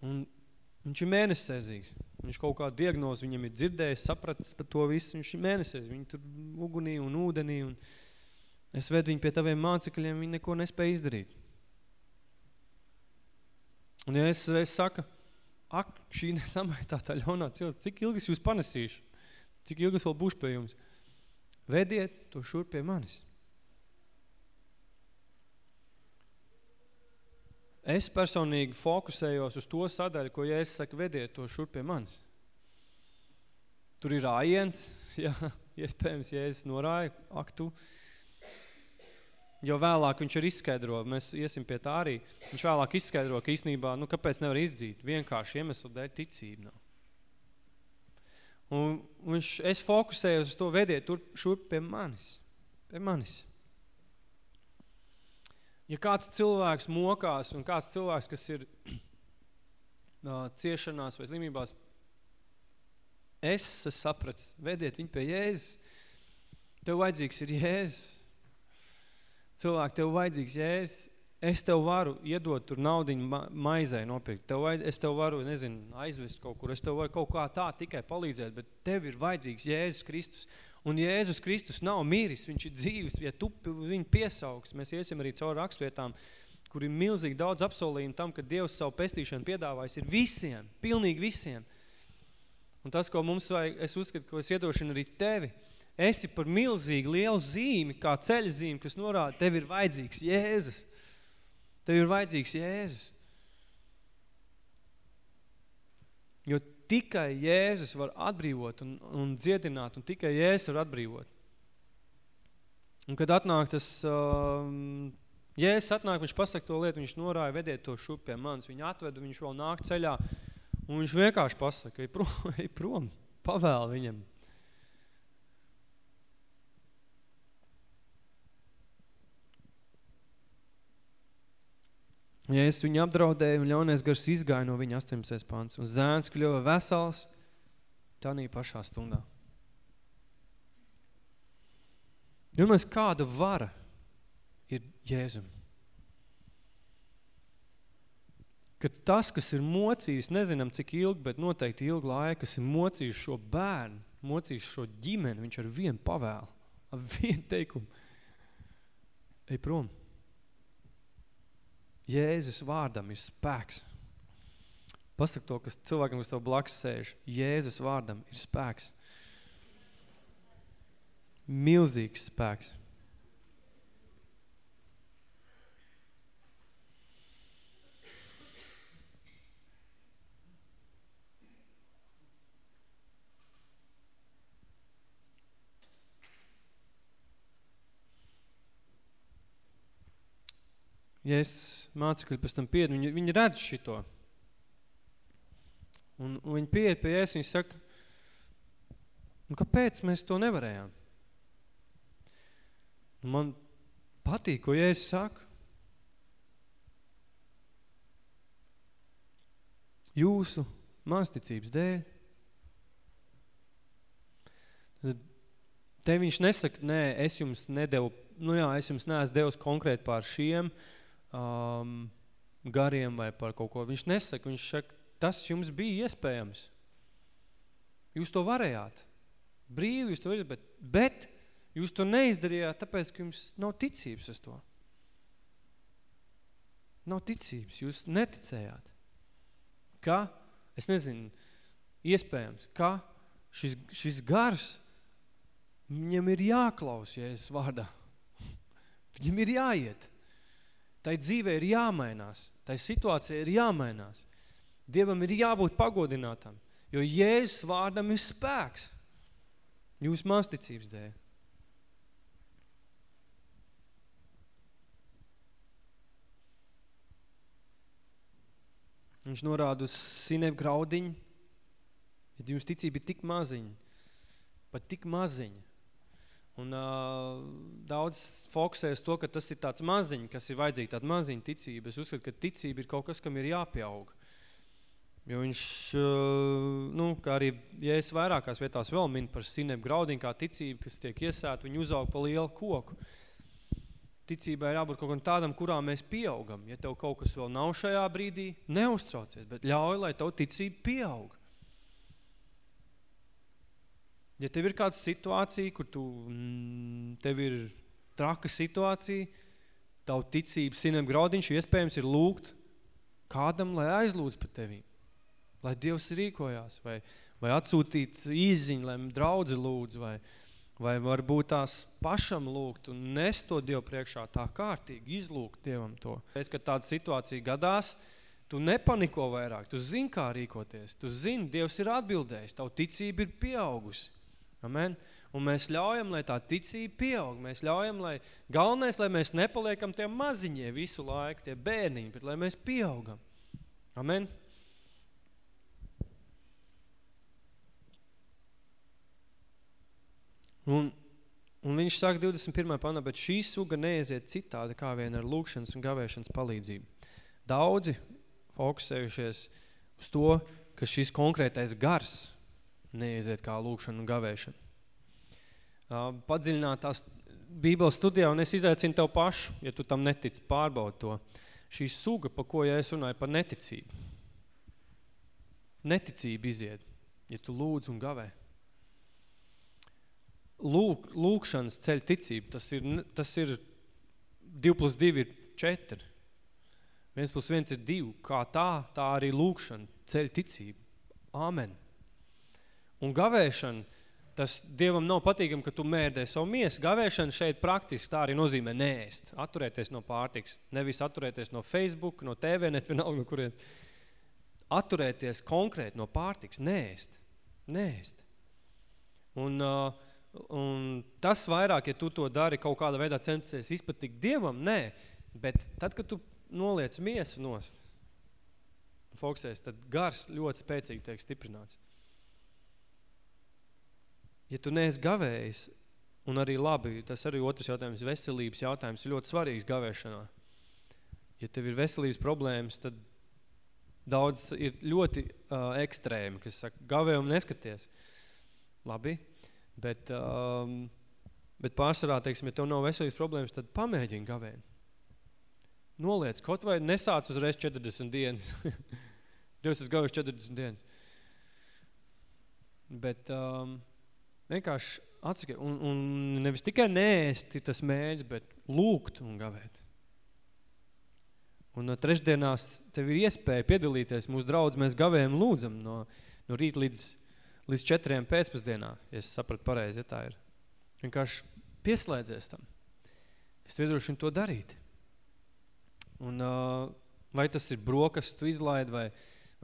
B: Un viņš ir mēnesēdzīgs. Viņš kaut kādu diagnozi viņam ir dzirdējis, sapratis par to visu, viņš ir mēnesēdzīgs. Viņi tur ugunī un ūdenī, un es vedu viņu pie taviem mācekļiem, viņi neko nespēja izdarīt. Un ja es, es saku, ak, šī nesamaitā tā ļaunā cilvēks, cik ilgi es jūs panesīšu? Cik ilgi es vēl būšu pie jums? Vediet to šur pie manis. Es personīgi fokusējos uz to sadaļu, ko ja es saku, vediet to šur pie manis. Tur ir ājiens, ja, iespējams, ja es norāju, ak, tu, jo vēlāk viņš ir izskaidro, mēs iesim pie tā arī, viņš vēlāk izskaidro, ka īstenībā, nu, kāpēc nevar izdzīt? Vienkārši iemeslu dēļ ticība nav. Un viņš, es fokusēju uz to vediet tur šurp pie manis, pie manis. Ja kāds cilvēks mokās un kāds cilvēks, kas ir uh, ciešanās vai slimībās, es esmu saprats, vediet viņu pie Jēzus. Tev vajadzīgs ir Jēzus cilvēki, tev vajadzīgs jēs, es tev varu iedot tur naudiņu ma maizē nopirkt, tev vajad, es tev varu, nezinu, aizvest kaut kur, es tev varu kaut kā tā tikai palīdzēt, bet tev ir vajadzīgs Jēzus Kristus. Un Jēzus Kristus nav miris, viņš ir dzīves, ja tu viņu piesaugs, mēs iesim arī caur rakstvietām, kur ir milzīgi daudz apsolījumu tam, ka Dievs savu pestīšanu piedāvājis, ir visiem, pilnīgi visiem. Un tas, ko mums vajag, es uzskatu, ko es iedošanu arī tevi, esi par milzīgi lielu zīmi, kā ceļa zīmi, kas norāda, tev ir vajadzīgs Jēzus. Tev ir vajadzīgs Jēzus. Jo tikai Jēzus var atbrīvot un, un dziedināt, un tikai Jēzus var atbrīvot. Un kad atnāk tas, um, Jēzus atnāk, viņš pasaka to lietu, viņš norāja, vediet to šup pie manis, viņu atvedu, viņš vēl nāk ceļā, un viņš vienkārši pasaka, ej prom, ej prom pavēl viņam. Ja es viņu apdraudēju, un ļaunais gars izgāja no viņa 18. pants, un zēns kļuva vesels tanī pašā stundā. Domājies, kāda vara ir Jēzum? ka tas, kas ir mocījis, nezinām cik ilgi, bet noteikti ilgu laiku, kas ir mocījis šo bērnu, mocījis šo ģimeni, viņš ar vienu pavēlu, ar vienu teikumu. Ej prom. Jēzus vārdam ir spēks. Pasaka to, kas cilvēkam, kas tev blakus sēž. Jēzus vārdam ir spēks. Milzīgs spēks. Es mācekļi pēc tam pied, viņi, viņi redz šito. Un, un viņi pieiet pie Jēzus, viņi saka, nu kāpēc mēs to nevarējām? Un man patīk, ko Jēzus saka. Jūsu māsticības dēļ. Tad te viņš nesaka, nē, es jums nedevu, nu jā, es jums neesmu devis konkrēti pār šiem, uh, um, gariem vai par kaut ko. Viņš nesaka, viņš saka, tas jums bija iespējams. Jūs to varējāt. Brīvi jūs to varējāt, bet, bet jūs to neizdarījāt, tāpēc, ka jums nav ticības uz to. Nav ticības, jūs neticējāt. Kā? Es nezinu, iespējams, kā šis, šis gars, viņam ir jāklaus, ja es vārdā. Viņam ir jāiet. Tai dzīvē ir jāmainās, tai situācija ir jāmainās. Dievam ir jābūt pagodinātam, jo Jēzus vārdam ir spēks. Jūs māsticības dēļ. Viņš norāda uz sinevu graudiņu, ja jums ticība ir tik maziņa, pat tik maziņa, Un uh, daudz fokusējas to, ka tas ir tāds maziņ, kas ir vajadzīgi tāda maziņa ticība. Es uzskatu, ka ticība ir kaut kas, kam ir jāpieaug. Jo viņš, uh, nu, kā arī, ja es vairākās vietās vēl min par sinep graudiņu, kā ticība, kas tiek iesēta, viņi uzaug pa lielu koku. Ticībai jābūt kaut kam tādam, kurā mēs pieaugam. Ja tev kaut kas vēl nav šajā brīdī, neuztraucies, bet ļauj, lai tev ticība pieaug. Ja tev ir kāda situācija, kur tu, mm, tev ir traka situācija, tavu ticību sinem graudiņš iespējams ir lūgt kādam, lai aizlūdz par tevi. Lai Dievs rīkojās, vai, vai atsūtīt īziņu, lai draudzi lūdz, vai, vai varbūt tās pašam lūgt un nest to Dievu priekšā tā kārtīgi, izlūgt Dievam to. Es, kad tāda situācija gadās, tu nepaniko vairāk, tu zini, kā rīkoties, tu zini, Dievs ir atbildējis, tavu ticība ir pieaugusi. Amen. Un mēs ļaujam, lai tā ticība pieaug. Mēs ļaujam, lai galvenais, lai mēs nepaliekam tie maziņie visu laiku, tie bērniņi, bet lai mēs pieaugam. Amen. Un, un viņš saka 21. panā, bet šī suga neiziet citādi kā vien ar lūkšanas un gavēšanas palīdzību. Daudzi fokusējušies uz to, ka šis konkrētais gars – neiziet kā lūkšana un gavēšana. Padziļinātās Bībeles studijā, un es izaicinu tev pašu, ja tu tam netic, pārbaud to. Šī suga, pa ko ja es runāju, par neticību. Neticība iziet, ja tu lūdz un gavē. Lūk, lūkšanas ceļ ticību, tas ir, tas ir 2 plus 2 ir 4. 1 plus 1 ir 2. Kā tā, tā arī lūkšana ceļ ticību. Āmen. Un gavēšana, tas Dievam nav patīkam, ka tu mērdē savu miesu. Gavēšana šeit praktiski tā arī nozīmē nēst, atturēties no pārtiks. Nevis atturēties no Facebook, no TV, net vienalga no kurienes. Atturēties konkrēti no pārtiks, nēst, nēst. Un, uh, un tas vairāk, ja tu to dari kaut kādā veidā centies izpatikt Dievam, nē. Bet tad, kad tu noliec miesu nost, fokusēs, tad gars ļoti spēcīgi tiek stiprināts ja tu neesi gavējis, un arī labi, tas arī otrs jautājums, veselības jautājums ir ļoti svarīgs gavēšanā. Ja tev ir veselības problēmas, tad daudz ir ļoti uh, ekstrēmi, kas saka, gavē un neskaties. Labi, bet, um, bet pārsvarā, teiksim, ja tev nav veselības problēmas, tad pamēģini gavēt. Noliec, kaut vai nesāc uzreiz 40 dienas. Dievs ir gājuši 40 dienas. Bet um, vienkārši atsaka, un, un nevis tikai nēsti tas mēģis, bet lūgt un gavēt. Un no trešdienās tev ir iespēja piedalīties mūsu draudz, mēs gavējam lūdzam no, no rīt līdz, līdz četriem pēcpusdienā, ja es sapratu pareizi, ja tā ir. Vienkārši pieslēdzies tam. Es viedrošu to darīt. Un, uh, vai tas ir brokas, tu izlaid, vai,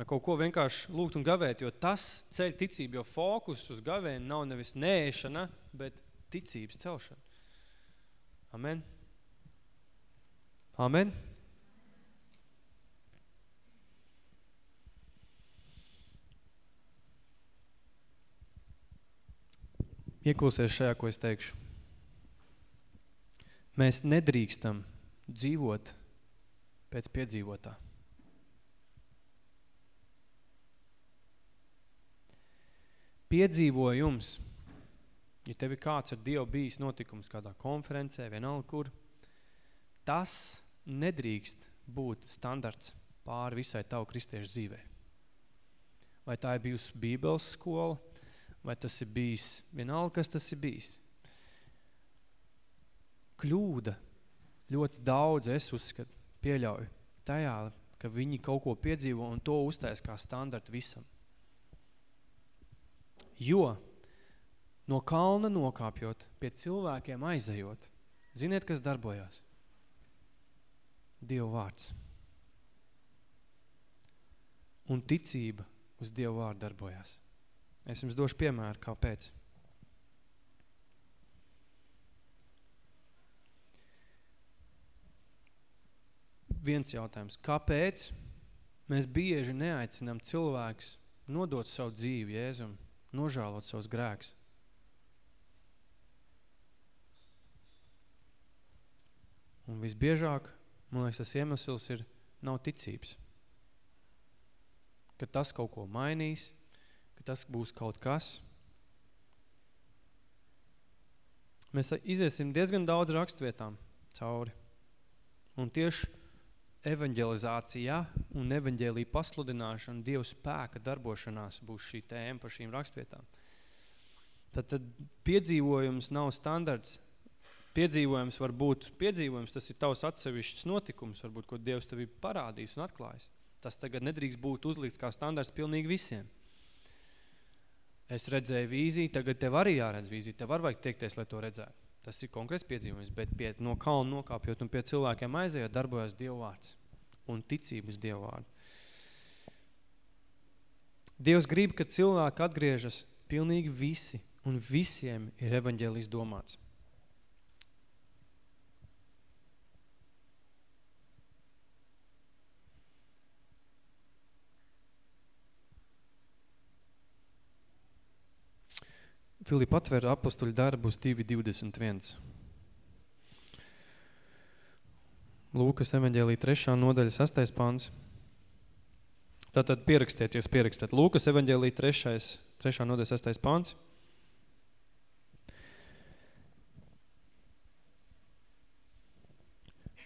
B: vai kaut ko vienkārši lūgt un gavēt, jo tas ceļ ticību, jo fokus uz gavēnu nav nevis nēšana, bet ticības celšana. Amen. Amen. Ieklausies šajā, ko es teikšu. Mēs nedrīkstam dzīvot pēc piedzīvotā. Piedzīvojums, ja tev ir kāds ar Dievu bijis notikums kādā konferencē, vienalga kur, tas nedrīkst būt standarts pāri visai tavu kristiešu dzīvē. Vai tā ir bijusi bībeles skola, vai tas ir bijis, vienalga, kas tas ir bijis. Kļūda ļoti daudz, es uzskatu, pieļauju tajā, ka viņi kaut ko piedzīvo un to uztais kā standartu visam. Jo no kalna nokāpjot, pie cilvēkiem aizejot, ziniet, kas darbojās? Dievu vārds. Un ticība uz Dievu vārdu darbojās. Es jums došu piemēru, kāpēc. viens jautājums. Kāpēc mēs bieži neaicinām cilvēkus nodot savu dzīvi Jēzum, nožēlot savus grēkus? Un visbiežāk, man liekas, tas iemesls ir nav ticības. Ka tas kaut ko mainīs, ka tas būs kaut kas. Mēs iziesim diezgan daudz rakstvietām cauri. Un tieši evanģelizācijā un evanģēlī pasludināšana, Dievu spēka darbošanās būs šī tēma par šīm rakstvietām. Tad, tad piedzīvojums nav standarts. Piedzīvojums var būt, piedzīvojums tas ir tavs atsevišķs notikums, varbūt, ko Dievs tev ir parādījis un atklājis. Tas tagad nedrīkst būt uzlikts kā standarts pilnīgi visiem. Es redzēju vīziju, tagad tev arī jāredz vīzija, tev var vajag tiekties, lai to redzētu. Tas ir konkrēts piedzīvojums, bet pie, no kalna nokāpjot un pie cilvēkiem aizējot, darbojas Dievu vārds un ticības Dievu vārdu. Dievs grib, ka cilvēki atgriežas pilnīgi visi, un visiem ir evaņģēlijs domāts. Filipa atver apostuļu darbus 2.21. Lūkas evaņģēlī 3. nodaļa 6. pants. Tātad pierakstiet, jūs pierakstiet. Lūkas evaņģēlī 3. 3. nodaļa 6. pants.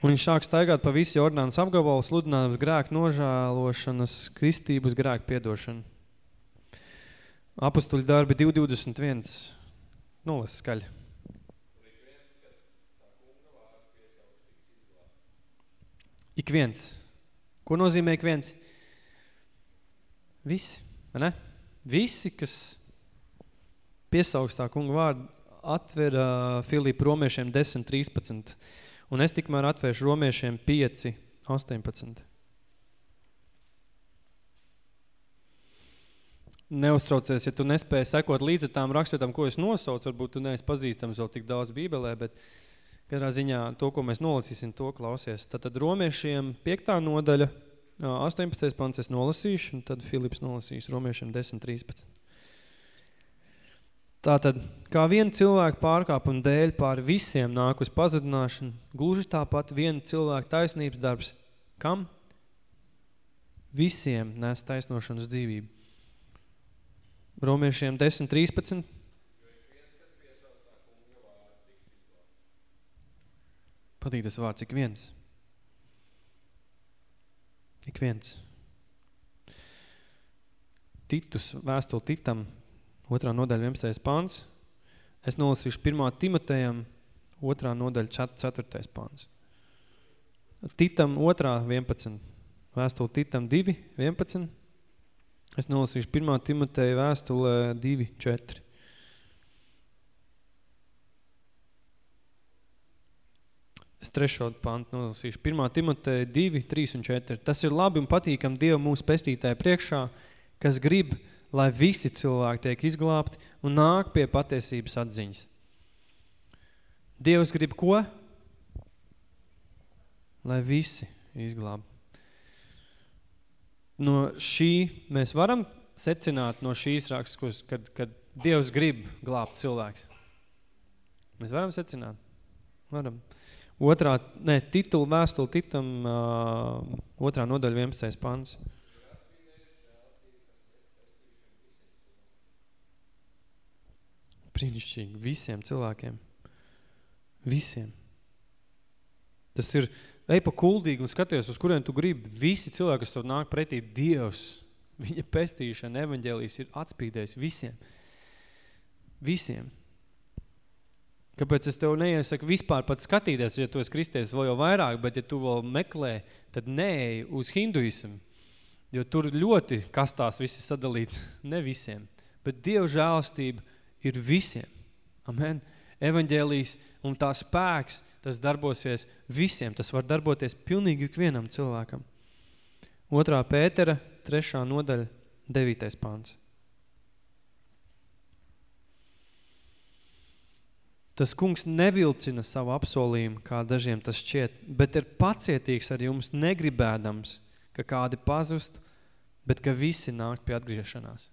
B: Un viņš sāk staigāt pa visu Jordānas apgabalu, sludinājums grēku nožēlošanas, kristības grēku piedošanu. Apustuļu darbi 2.21. Nolas skaļi. Ik viens. Ko nozīmē ik viens? Visi, ne? Visi, kas piesaugs tā kunga vārdu, atver uh, Filipu romiešiem 10.13. Un es tikmēr atvēršu romiešiem 5.18. neuztraucies, ja tu nespēji sekot līdzi tām rakstvietām, ko es nosaucu, varbūt tu neesi pazīstams vēl tik daudz bībelē, bet katrā ziņā to, ko mēs nolasīsim, to klausies. Tātad romiešiem 5. nodaļa, 18. pants es nolasīšu, un tad Filips nolasīs romiešiem 10, 13. Tātad, kā viena cilvēka pārkāpuma dēļ pār visiem nāk uz pazudināšanu, gluži tāpat viena cilvēka taisnības darbs, kam? Visiem nes taisnošanas dzīvību. Romiešiem 10, 13. Patīk tas vārds, cik viens. Ik viens. Titus, vēstuli Titam, otrā nodaļa 11. pāns. Es nolasīšu 1. Timotejam, otrā nodaļa 4. pāns. Titam otrā 11. Vēstuli Titam 2, 11. Es nolasīšu 1. Timoteja vēstule 2, 4. Es trešo pantu nolasīšu. 1. Timoteja 2, 3 un 4. Tas ir labi un patīkam Dievu mūsu pestītāja priekšā, kas grib, lai visi cilvēki tiek izglābti un nāk pie patiesības atziņas. Dievs grib ko? Lai visi izglāb. No šī mēs varam secināt no šīs rakstas, kad, kad Dievs grib glābt cilvēks. Mēs varam secināt? Varam. Otrā, ne, titulu vēstuli Titam, uh, otrā nodaļa 11. pants. Brīnišķīgi. Visiem cilvēkiem. Visiem. Tas ir, ej pa kuldīgi un skaties, uz kuriem tu gribi. Visi cilvēki, kas tev nāk pretī, Dievs, viņa pestīšana, evaņģēlijas ir atspīdējis visiem. Visiem. Kāpēc es tev neiesaku vispār pat skatīties, ja tu esi kristies vēl jau vairāk, bet ja tu vēl meklē, tad neej uz hinduismu, jo tur ļoti kastās visi sadalīts, ne visiem, bet Dievu žēlastība ir visiem. Amen. Evaņģēlijas un tā spēks, tas darbosies visiem, tas var darboties pilnīgi ikvienam cilvēkam. Otrā Pētera, trešā nodaļa, devītais pāns. Tas kungs nevilcina savu apsolījumu, kā dažiem tas šķiet, bet ir pacietīgs ar jums negribēdams, ka kādi pazust, bet ka visi nāk pie atgriešanās.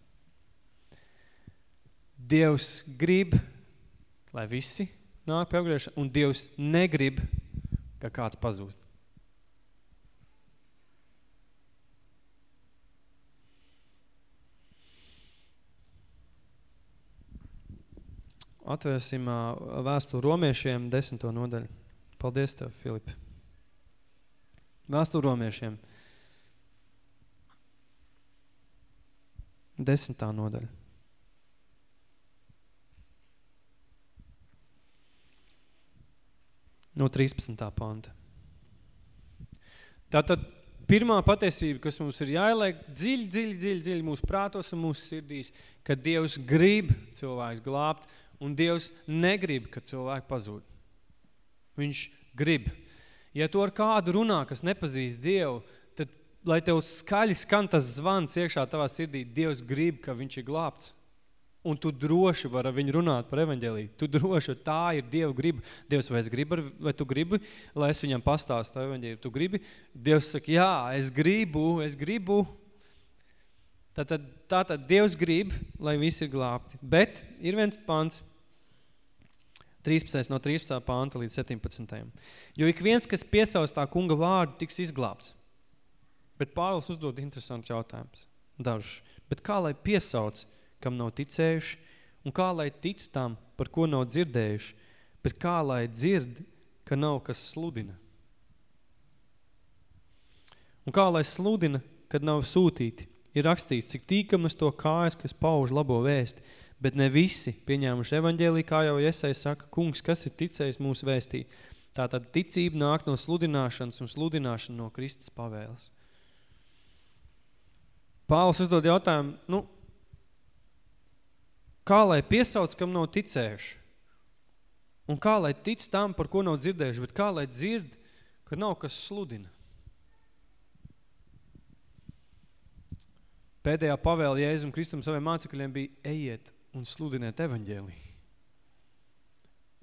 B: Dievs grib, lai visi nāk pie atgriešanās, un Dievs negrib, ka kāds pazūst. Atvērsim vēstuli romiešiem desmito nodaļu. Paldies tev, Filip. Vēstuli romiešiem. Desmitā nodaļa. No 13. panta. Tātad pirmā patiesība, kas mums ir jāieliek dziļi, dziļi, dziļi, dziļi mūsu prātos un mūsu sirdīs, ka Dievs grib cilvēks glābt un Dievs negrib, ka cilvēki pazūd. Viņš grib. Ja tu ar kādu runā, kas nepazīst Dievu, tad, lai tev skaļi skan tas zvans iekšā tavā sirdī, Dievs grib, ka viņš ir glābts. Un tu droši var ar viņu runāt par evaņģēliju. Tu droši, tā ir Dieva griba. Dievs, vai es gribu, vai tu gribi, lai es viņam pastāstu evaņģēliju? Tu gribi? Dievs saka, jā, es gribu, es gribu. Tātad, tātad Dievs grib, lai visi ir glābti. Bet ir viens pants, 13. no 13. pānta līdz 17. Jo ik viens, kas piesaus tā kunga vārdu, tiks izglābts. Bet Pāvils uzdod interesantu jautājums. Dažus. Bet kā lai piesauc, kam nav ticējuši, un kā lai tic tam, par ko nav dzirdējuši, bet kā lai dzird, ka nav kas sludina? Un kā lai sludina, kad nav sūtīti? Ir rakstīts, cik tīkamas to kājas, kas pauž labo vēsti, bet ne visi pieņēmuši evaņģēlī, kā jau Jesai saka, kungs, kas ir ticējis mūsu vēstī. Tātad ticība nāk no sludināšanas un sludināšana no Kristus pavēles. Pāvils uzdod jautājumu, nu, kā lai piesauc, kam nav ticējuši? Un kā lai tic tam, par ko nav dzirdējuši, bet kā lai dzird, ka nav kas sludina? Pēdējā pavēle Jēzum Kristum saviem mācekļiem bija ejiet un sludiniet evaņģēlī.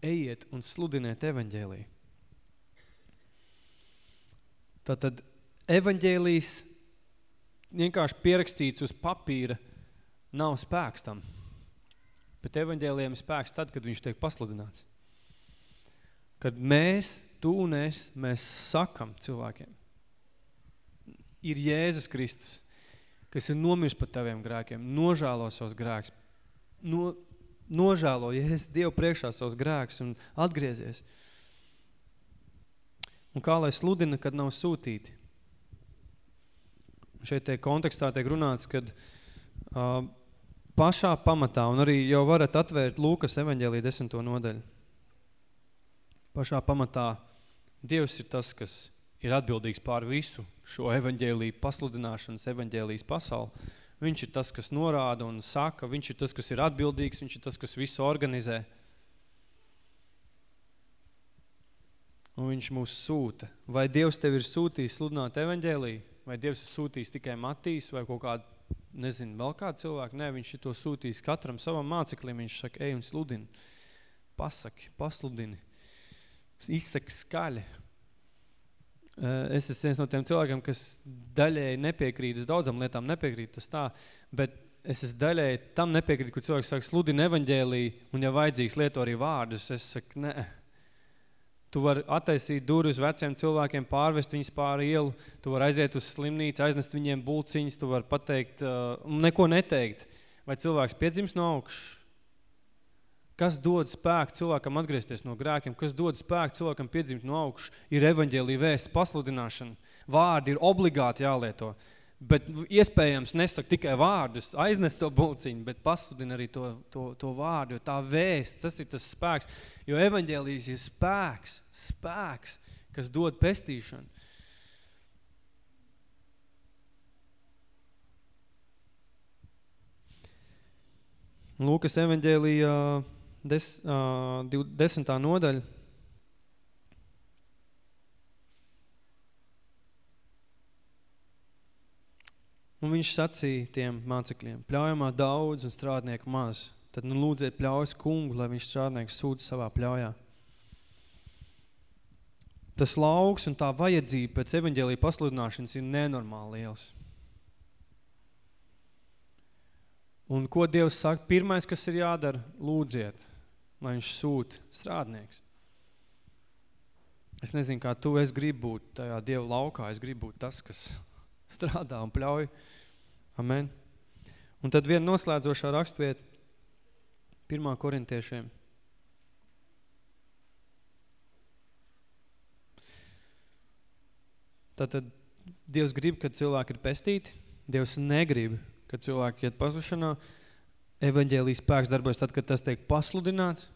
B: Ejiet un sludiniet evaņģēlī. Tātad evaņģēlīs vienkārši pierakstīts uz papīra nav spēks tam. Bet evaņģēliem ir spēks tad, kad viņš tiek pasludināts. Kad mēs, tu un es, mēs sakam cilvēkiem, ir Jēzus Kristus, kas ir nomirs par taviem grēkiem, nožālo savus grēkus, no, nožēlo, ja es Dievu priekšā savus grēkus un atgriezies. Un kā lai sludina, kad nav sūtīti? Šeit tiek kontekstā tiek runāts, kad uh, pašā pamatā, un arī jau varat atvērt Lūkas evaņģēlī desmito nodaļu. Pašā pamatā Dievs ir tas, kas ir atbildīgs pār visu šo evaņģēlī pasludināšanas evaņģēlijas pasauli. Viņš ir tas, kas norāda un saka, viņš ir tas, kas ir atbildīgs, viņš ir tas, kas visu organizē. Un viņš mūs sūta. Vai Dievs tev ir sūtījis sludināt evaņģēliju? Vai Dievs ir sūtījis tikai Matīs vai kaut kādu nezinu, vēl kādu cilvēku, nē, viņš ir to sūtījis katram savam māceklim, viņš saka, ej un sludini, pasaki, pasludini, izsaki skaļi. Es esmu viens no tiem cilvēkiem, kas daļēji nepiekrīt, es daudzam lietām nepiekrīt, tas tā, bet es esmu daļēji tam nepiekrīt, kur cilvēks saka, sludini evaņģēlī, un ja vajadzīgs lieto arī vārdus, es saku, nē, Tu vari attaisīt durvis veciem cilvēkiem, pārvest viņus pāri ielu, tu vari aiziet uz slimnīcu, aiznest viņiem bulciņas, tu vari pateikt, uh, neko neteikt. Vai cilvēks piedzims no augšas? Kas dod spēku cilvēkam atgriezties no grēkiem? Kas dod spēku cilvēkam piedzimt no augšas? Ir evaņģēlija vēsts pasludināšana. Vārdi ir obligāti jālieto. Bet iespējams nesaka tikai vārdus, aiznes to bulciņu, bet pasludina arī to, to, to vārdu, jo tā vēsts, tas ir tas spēks. Jo evaņģēlijas ir spēks, spēks, kas dod pestīšanu. Lūkas evaņģēlija des, uh, desmitā nodaļa, Un viņš sacīja tiem mācekļiem, pļaujamā daudz un strādnieku maz. Tad nu lūdziet pļaujas kungu, lai viņš strādnieks sūdz savā pļaujā. Tas lauks un tā vajadzība pēc evaņģēlija pasludināšanas ir nenormāli liels. Un ko Dievs saka? Pirmais, kas ir jādara, lūdziet, lai viņš sūt strādnieks. Es nezinu, kā tu, es gribu būt tajā Dieva laukā, es gribu būt tas, kas strādā un pļauj. Amen. Un tad viena noslēdzošā rakstvieta, pirmā korintiešiem. Tātad Dievs grib, kad cilvēki ir pestīti, Dievs negrib, kad cilvēki iet pazušanā. Evaņģēlijas spēks darbojas tad, kad tas tiek pasludināts.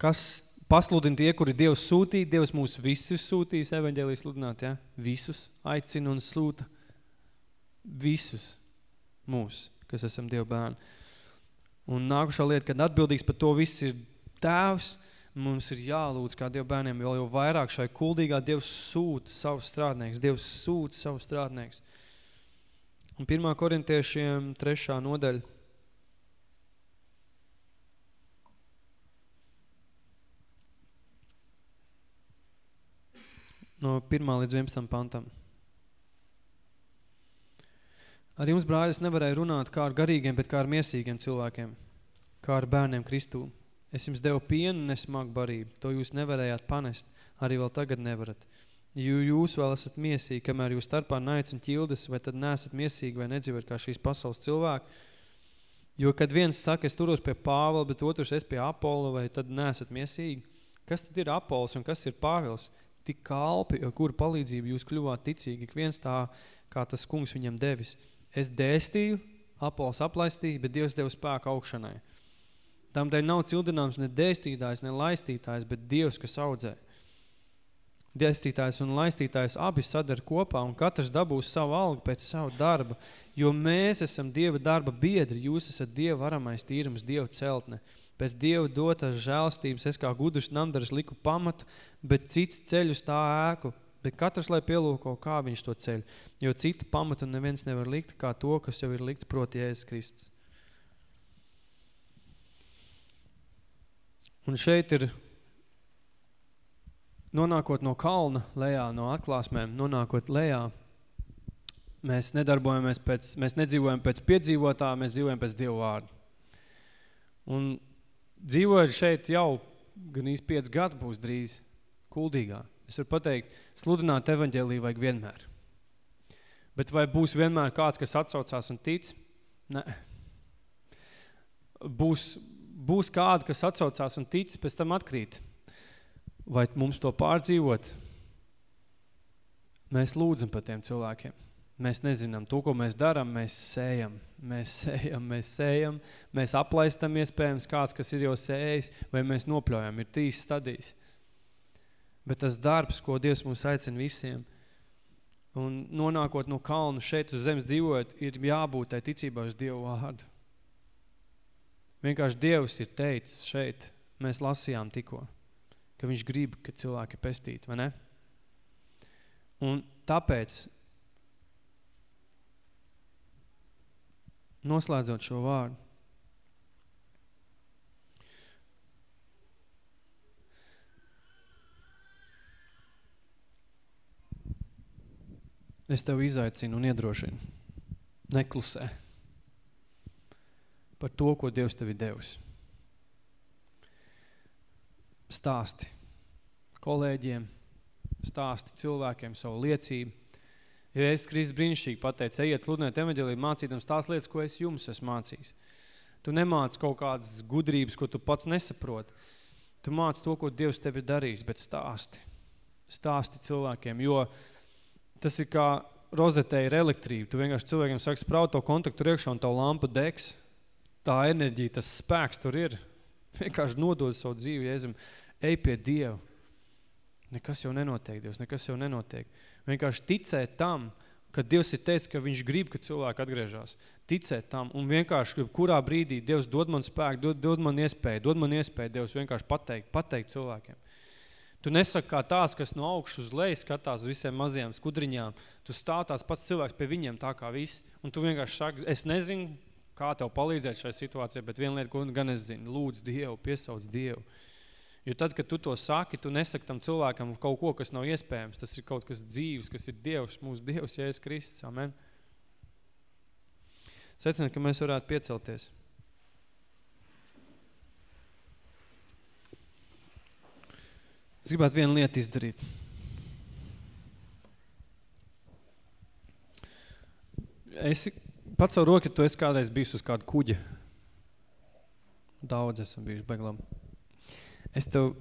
B: Kas pasludina tie, kuri Dievs sūtīja, Dievs mūs visus sūtīs evaņģēlijas sludināt, ja? Visus aicina un sūta visus mūs, kas esam Dieva bērni. Un nākušā lieta, kad atbildīgs par to viss ir tēvs, mums ir jālūdz kā Dieva bērniem vēl jau vairāk šai kuldīgā Dievs sūta savus strādnieks, Dievs sūta savus strādnieks. Un 1. korintiešiem trešā nodaļa. No 1. līdz 11. pantam. Ar jums, brāļi, es nevarēju runāt kā ar garīgiem, bet kā ar miesīgiem cilvēkiem, kā ar bērniem Kristū. Es jums devu pienu nesmagu barību, to jūs nevarējāt panest, arī vēl tagad nevarat. Jo jūs vēl esat miesīgi, kamēr jūs starpā naids un ķildes, vai tad neesat miesīgi vai nedzīvat kā šīs pasaules cilvēki. Jo, kad viens saka, es turos pie Pāvela, bet otrs es pie Apola, vai tad neesat miesīgi. Kas tad ir Apols un kas ir Pāvils? Tik kalpi, ar kuru palīdzību jūs kļuvāt ticīgi, ik viens tā, kā tas kungs viņam devis – Es dēstīju, Apols aplaistīja, bet Dievs deva spēku augšanai. Dēļ nav cildināms ne dēstītājs, ne laistītājs, bet Dievs, kas audzē. Dēstītājs un laistītājs abi sadara kopā un katrs dabūs savu algu pēc savu darba, jo mēs esam Dieva darba biedri, jūs esat Dieva varamais tīrums, Dieva celtne. Pēc Dieva dotās žēlstības es kā gudrs namdaras liku pamatu, bet cits ceļ uz tā ēku, Bet katrs, lai pielūko, kā viņš to ceļ. Jo citu pamatu neviens nevar likt kā to, kas jau ir likts proti Jēzus Kristus. Un šeit ir nonākot no kalna lejā, no atklāsmēm, nonākot lejā, mēs nedarbojamies pēc, mēs nedzīvojam pēc piedzīvotā, mēs dzīvojam pēc Dievu vārdu. Un dzīvojot šeit jau gan īsti 5 gadu būs drīz kuldīgā. Es varu pateikt, sludināt evaņģēliju vajag vienmēr. Bet vai būs vienmēr kāds, kas atsaucās un tic? Nē. Būs, būs kāda, kas atsaucās un tic, pēc tam atkrīt. Vai mums to pārdzīvot? Mēs lūdzam par tiem cilvēkiem. Mēs nezinām, to, ko mēs darām, mēs sējam. Mēs sējam, mēs sējam, mēs aplaistam iespējams kāds, kas ir jau sējis, vai mēs nopļaujam, ir trīs stadijas. Bet tas darbs, ko Dievs mums aicina visiem, un nonākot no kalnu šeit uz zemes dzīvojot, ir jābūt tai ticībā uz Dievu vārdu. Vienkārši Dievs ir teicis šeit, mēs lasījām tikko, ka viņš grib, ka cilvēki ir pestīti, vai ne? Un tāpēc Noslēdzot šo vārdu. Es tev izaicinu un iedrošinu. Neklusē. Par to, ko Dievs tevi devis. Stāsti kolēģiem, stāsti cilvēkiem savu liecību, Jo es Kristus brīnišķīgi pateicu, ejiet sludināt evaņģēlību mācīdams tās lietas, ko es jums esmu mācījis. Tu nemāc kaut kādas gudrības, ko tu pats nesaproti. Tu māc to, ko Dievs tev ir darījis, bet stāsti. Stāsti cilvēkiem, jo tas ir kā rozetē ir elektrība. Tu vienkārši cilvēkiem saki, spraut to kontaktu riekšā un tavu lampa degs. Tā enerģija, tas spēks tur ir. Vienkārši nodod savu dzīvi, Jēzum, ej pie Dievu. Nekas jau nenotiek, Dievs, nekas jau nenotiek. Vienkārši ticēt tam, ka Dievs ir teicis, ka viņš grib, ka cilvēki atgriežās. Ticēt tam un vienkārši, kurā brīdī Dievs dod man spēku, dod, dod man iespēju, dod man iespēju Dievs vienkārši pateikt, pateikt cilvēkiem. Tu nesaki kā tās, kas no augšas uz leju skatās visiem mazajām skudriņām. Tu stāv tās pats cilvēks pie viņiem tā kā viss. Un tu vienkārši saki, es nezinu, kā tev palīdzēt šai situācijai, bet viena lieta, ko gan es zinu, lūdz Dievu, piesauc Dievu. Jo tad, kad tu to saki, tu nesaki tam cilvēkam kaut ko, kas nav iespējams. Tas ir kaut kas dzīves, kas ir Dievs, mūsu Dievs, Jēzus Kristus. Amen. Secinu, ka mēs varētu piecelties. Es gribētu vienu lietu izdarīt. Es pats savu roku, tu esi kādreiz bijis uz kādu kuģi. Daudz esam bijuši beglam. Es tev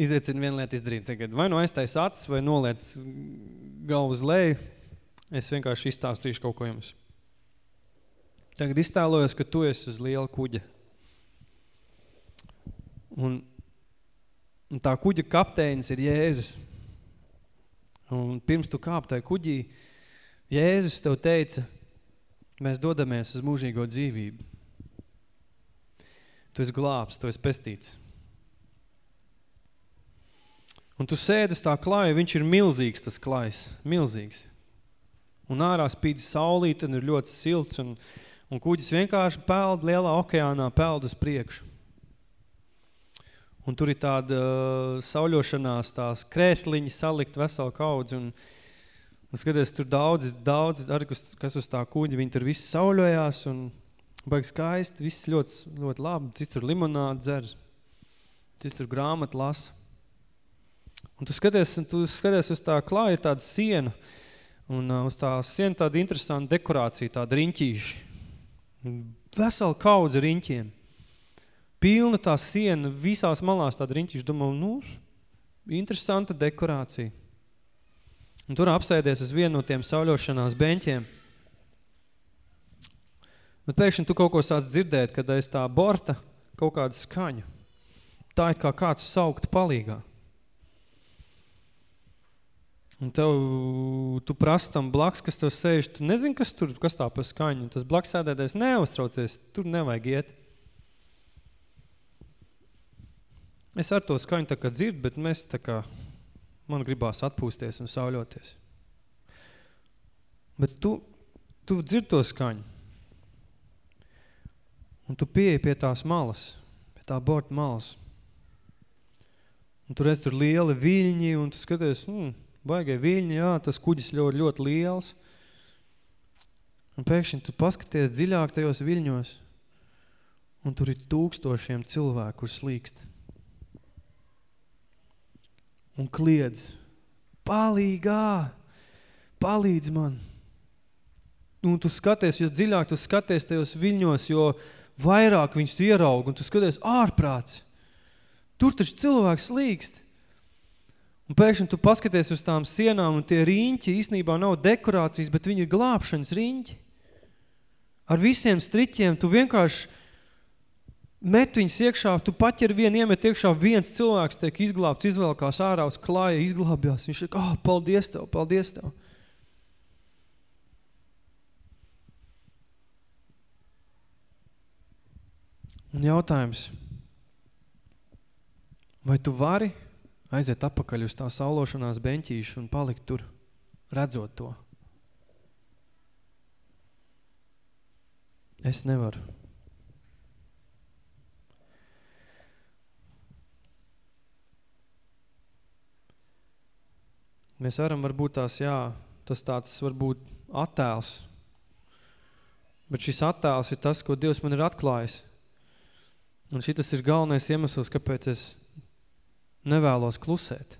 B: izaicinu vienu lietu izdarīt tagad. Vai nu aiztais acis, vai noliec galvu uz leju. Es vienkārši izstāstīšu kaut ko jums. Tagad iztēlojos, ka tu esi uz liela kuģa. Un, un tā kuģa kapteinis ir Jēzus. Un pirms tu kāp tai kuģī, Jēzus tev teica, mēs dodamies uz mūžīgo dzīvību. Tu esi glābs, tu esi pestīts. Un tu sēdi uz tā klāja, viņš ir milzīgs tas klājs, milzīgs. Un ārā spīd saulīt, un ir ļoti silts, un, un kuģis vienkārši peld lielā okeānā, peld uz priekšu. Un tur ir tāda uh, sauļošanās, tās krēsliņi salikt veselu kaudzi, un, un skaties, tur daudz, daudz, arī kas uz tā kuģa, viņi tur visi sauļojās, un baigi skaisti, viss ļoti, ļoti labi, cits tur limonādi dzer, cits tur grāmatu lasa. Un tu skaties, un tu skaties uz tā klāja tāda siena, un uh, uz tā siena tāda interesanta dekorācija, tāda riņķīši. Vesela kaudze riņķiem. Pilna tā siena, visās malās tāda riņķīši. Domā, nu, interesanta dekorācija. Un tur apsēdies uz vienu no tiem sauļošanās beņķiem. Bet pēkšņi tu kaut ko sāc dzirdēt, kad aiz tā borta kaut kāda skaņa. Tā ir kā kāds saukt palīgā. Un tev, tu prasi tam blaks, kas tev sēž, tu nezini, kas tur, kas tā pa skaņu. Tas blaks sēdētais neuztraucies, tur nevajag iet. Es ar to skaņu tā kā dzirdu, bet mēs tā kā, man gribās atpūsties un sauļoties. Bet tu, tu dzird to skaņu. Un tu pieeji pie tās malas, pie tā borta malas. Un tur redz tur lieli viļņi, un tu skaties, hmm, baigai viļņi, jā, tas kuģis ļoti, ļoti liels. Un pēkšņi tu paskaties dziļāk tajos viļņos, un tur ir tūkstošiem cilvēku, kur slīkst. Un kliedz, palīgā, palīdz man. Un tu skaties, jo dziļāk tu skaties tajos viļņos, jo vairāk viņus tu ieraug, un tu skaties ārprāts. Tur taču cilvēks slīkst. Un pēkšņi tu paskaties uz tām sienām, un tie riņķi īstenībā nav dekorācijas, bet viņi ir glābšanas riņķi. Ar visiem striķiem tu vienkārši met viņus iekšā, tu paķer vienu, iemet iekšā, viens cilvēks tiek izglābts, izvēlkās ārā uz klāja, izglābjās. Viņš ir, oh, paldies tev, paldies tev. Un jautājums, vai tu vari aiziet apakaļ uz tā saulošanās beņķīšu un palikt tur, redzot to. Es nevaru. Mēs varam varbūt tās, jā, tas tāds varbūt attēls, bet šis attēls ir tas, ko Dievs man ir atklājis. Un šitas ir galvenais iemesls, kāpēc es nevēlos klusēt.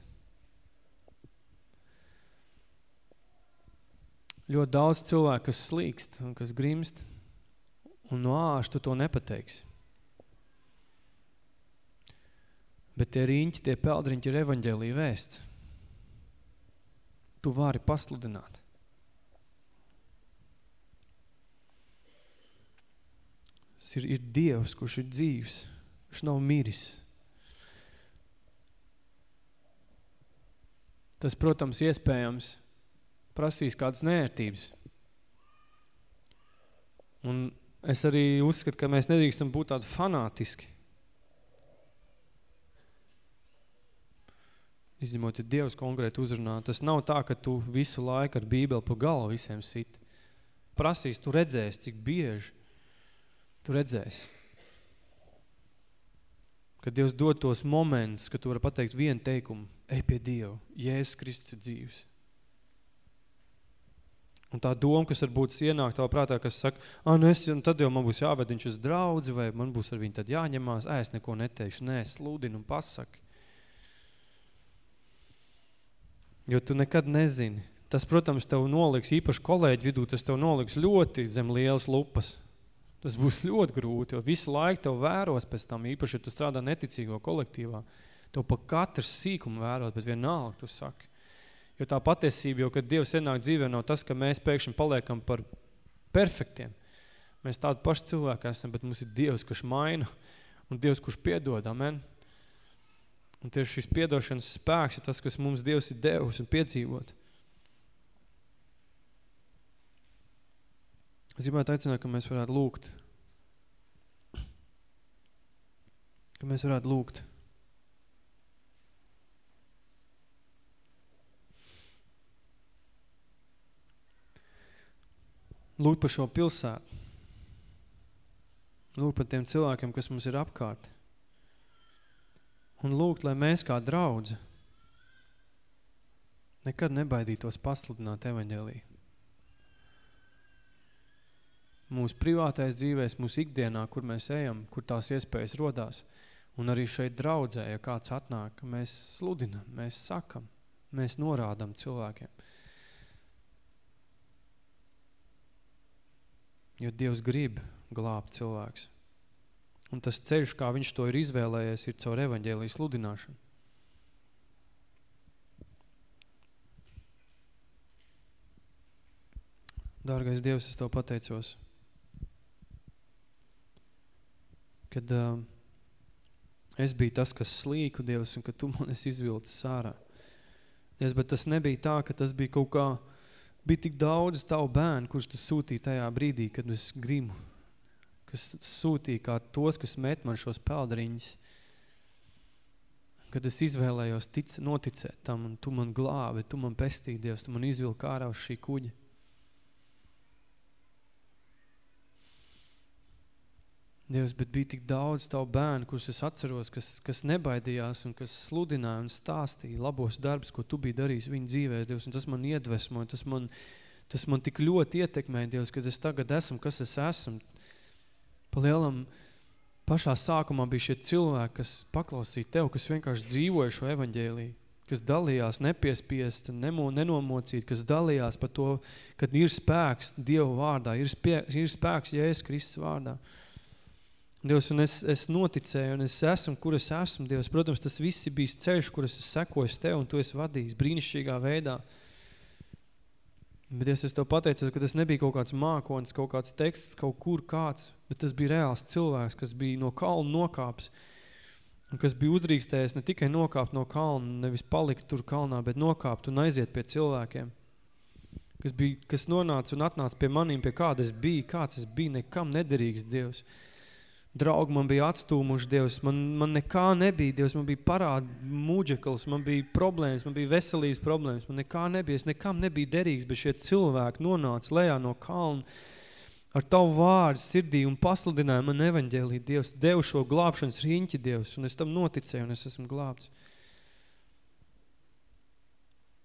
B: Ļoti daudz cilvēku, kas slīkst un kas grimst, un no āšu tu to nepateiksi. Bet tie riņķi, tie peldriņķi ir evaņģēlija vēsts. Tu vari pasludināt. Tas ir, ir Dievs, kurš ir dzīvs. Viņš nav miris. Tas, protams, iespējams prasīs kādas nērtības. Un es arī uzskatu, ka mēs nedrīkstam būt tādi fanātiski. Izņemot, ja Dievs konkrēti uzrunā, tas nav tā, ka tu visu laiku ar bībeli pa galvu visiem sit. Prasīs, tu redzēsi, cik bieži tu redzēsi. Kad Dievs dod tos momentus, kad tu vari pateikt vienu teikumu, ej pie Dieva, Jēzus Kristus ir dzīvs. Un tā doma, kas varbūt ienāk tavā prātā, kas saka, ah, nu es, un tad jau man būs jāved viņš uz draudzi, vai man būs ar viņu tad jāņemās, ē, es neko neteikšu, nē, sludinu un pasaki. Jo tu nekad nezini. Tas, protams, tev noliks, īpaši kolēģi vidū, tas tev noliks ļoti zem lielas lupas. Tas būs ļoti grūti, jo visu laiku tev vēros pēc tam, īpaši, ja tu strādā neticīgo kolektīvā. Tev pa katru sīkumu vērot, bet vienalga tu saki. Jo tā patiesība, jo, kad Dievs ienāk dzīvē, nav tas, ka mēs pēkšņi paliekam par perfektiem. Mēs tādi paši cilvēki esam, bet mums ir Dievs, kurš maina un Dievs, kurš piedod, amen. Un tieši šis piedošanas spēks ir tas, kas mums Dievs ir devis un piedzīvot. Es gribētu aicināt, ka mēs varētu lūgt. Ka mēs varētu lūgt. lūgt par šo pilsētu. Lūgt par tiem cilvēkiem, kas mums ir apkārt. Un lūgt, lai mēs kā draudze nekad nebaidītos pasludināt evaņģēliju. Mūsu privātais dzīvēs, mūsu ikdienā, kur mēs ejam, kur tās iespējas rodās, un arī šeit draudzē, ja kāds atnāk, mēs sludinam, mēs sakam, mēs norādam cilvēkiem. Jo Dievs grib glābt cilvēks. Un tas ceļš, kā viņš to ir izvēlējies, ir caur evaņģēlijas sludināšanu. Dārgais Dievs, es Tev pateicos, kad uh, es biju tas, kas slīku Dievs, un ka Tu man esi izvilcis sārā. Dievs, bet tas nebija tā, ka tas bija kaut kā bija tik daudz tavu bērnu, kurus tu sūtīji tajā brīdī, kad es grimu, kas sūtīja kā tos, kas met man šos peldriņus, kad es izvēlējos tic, noticēt tam, un tu man glābi, tu man pestīji, Dievs, tu man izvilki ārā uz šī kuģa. Dievs, bet bija tik daudz tavu bērnu, kurus es atceros, kas, kas nebaidījās un kas sludināja un stāstīja labos darbus, ko tu biji darījis viņa dzīvēs, Dievs, un tas man iedvesmoja, tas man, tas man tik ļoti ietekmēja, Dievs, kad es tagad esmu, kas es esmu. Pa lielam, pašā sākumā bija šie cilvēki, kas paklausīja Tev, kas vienkārši dzīvoja šo evaņģēliju, kas dalījās nepiespiest, nemo, nenomocīt, kas dalījās par to, kad ir spēks Dievu vārdā, ir, spē, ir spēks Jēzus Kristus vārdā. Dievs, un es, es noticēju, un es esmu, kur es esmu, Dievs. Protams, tas viss ir bijis ceļš, kur es sekojis Tev, un Tu esi vadījis brīnišķīgā veidā. Bet es, es Tev pateicos, ka tas nebija kaut kāds mākonis, kaut kāds teksts, kaut kur kāds, bet tas bija reāls cilvēks, kas bija no kalna nokāps, un kas bija uzdrīkstējis ne tikai nokāpt no kalna, nevis palikt tur kalnā, bet nokāpt un aiziet pie cilvēkiem. Kas, bija, kas nonāca un atnāca pie manīm, pie kāda es biju, kāds es biju, nekam nederīgs Dievs. Draugi man bija atstūmuši Dievs, man, man nekā nebija Dievs, man bija parāda mūģeklis, man bija problēmas, man bija veselības problēmas, man nekā nebija, es nekam nebija derīgs, bet šie cilvēki nonāca lejā no kalna ar tavu vārdu sirdī un pasludināja man evaņģēlī Dievs, devu šo glābšanas riņķi Dievs, un es tam noticēju un es esmu glābts.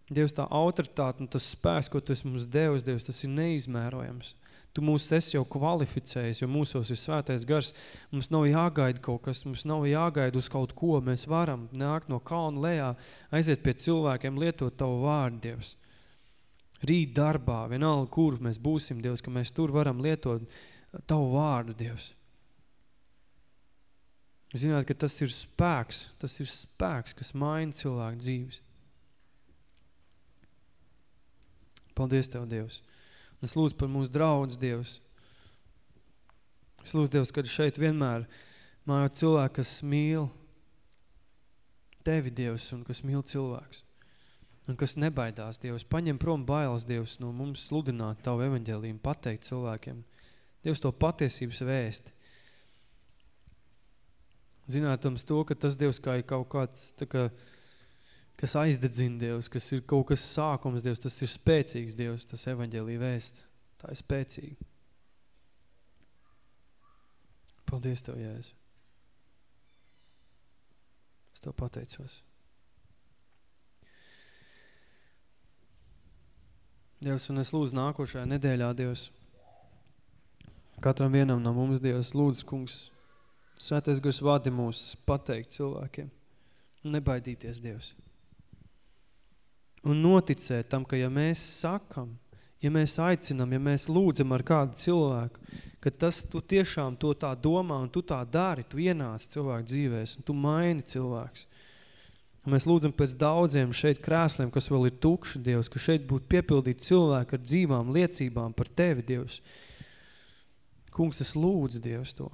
B: Dievs, tā autoritāte un tas spēks, ko Tu esi mums devis, Dievs, tas ir neizmērojams. Tu mūs esi jau kvalificējis, jo mūsos ir svētais gars. Mums nav jāgaida kaut kas, mums nav jāgaida uz kaut ko. Mēs varam nākt no kalna lejā, aiziet pie cilvēkiem, lietot Tavu vārdu, Dievs. Rīt darbā, vienalga, kur mēs būsim, Dievs, ka mēs tur varam lietot Tavu vārdu, Dievs. Zināt, ka tas ir spēks, tas ir spēks, kas maina cilvēku dzīves. Paldies Tev, Dievs. Un es lūdzu par mūsu draudz, Dievs. Es lūdzu, Dievs, kad šeit vienmēr mājot cilvēku, kas mīl Tevi, Dievs, un kas mīl cilvēks. Un kas nebaidās, Dievs. Paņem prom bailes, Dievs, no mums sludināt Tavu evaņģēlījumu, pateikt cilvēkiem. Dievs, to patiesības vēsti. Zinātams to, ka tas Dievs kā ir kaut kāds, tā kā, kas aizdedzina Dievs, kas ir kaut kas sākums Dievs, tas ir spēcīgs Dievs, tas evaņģēlī vēsts. Tā ir spēcīga. Paldies Tev, Jēzu. Es Tev pateicos. Dievs, un es lūdzu nākošajā nedēļā, Dievs, katram vienam no mums, Dievs, lūdzu, kungs, svētais gars vadi mūs pateikt cilvēkiem. Nebaidīties, Dievs un noticēt tam, ka ja mēs sakam, ja mēs aicinam, ja mēs lūdzam ar kādu cilvēku, ka tas tu tiešām to tā domā un tu tā dari, tu ienāc cilvēku dzīvēs un tu maini cilvēks. Un mēs lūdzam pēc daudziem šeit krēsliem, kas vēl ir tukši, Dievs, ka šeit būtu piepildīti cilvēki ar dzīvām liecībām par Tevi, Dievs. Kungs, es lūdzu, Dievs, to.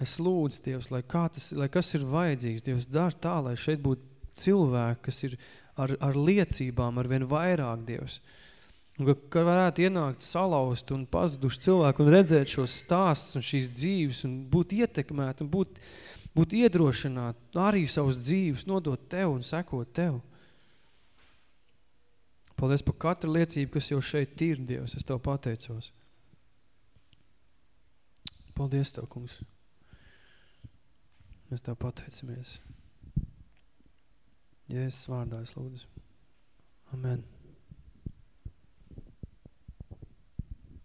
B: Es lūdzu, Dievs, lai, kā tas, lai kas ir vajadzīgs, Dievs, dar tā, lai šeit būtu cilvēki, kas ir ar, ar liecībām, ar vien vairāk Dievs. Un ka, ka varētu ienākt salauzt un pazuduši cilvēku un redzēt šos stāstus un šīs dzīves un būt ietekmēt un būt, būt iedrošināt arī savus dzīves, nodot Tev un sekot Tev. Paldies par katru liecību, kas jau šeit ir, Dievs, es Tev pateicos. Paldies Tev, kungs. Mēs Tev pateicamies. Jēzus vārdā es lūdzu. Amen.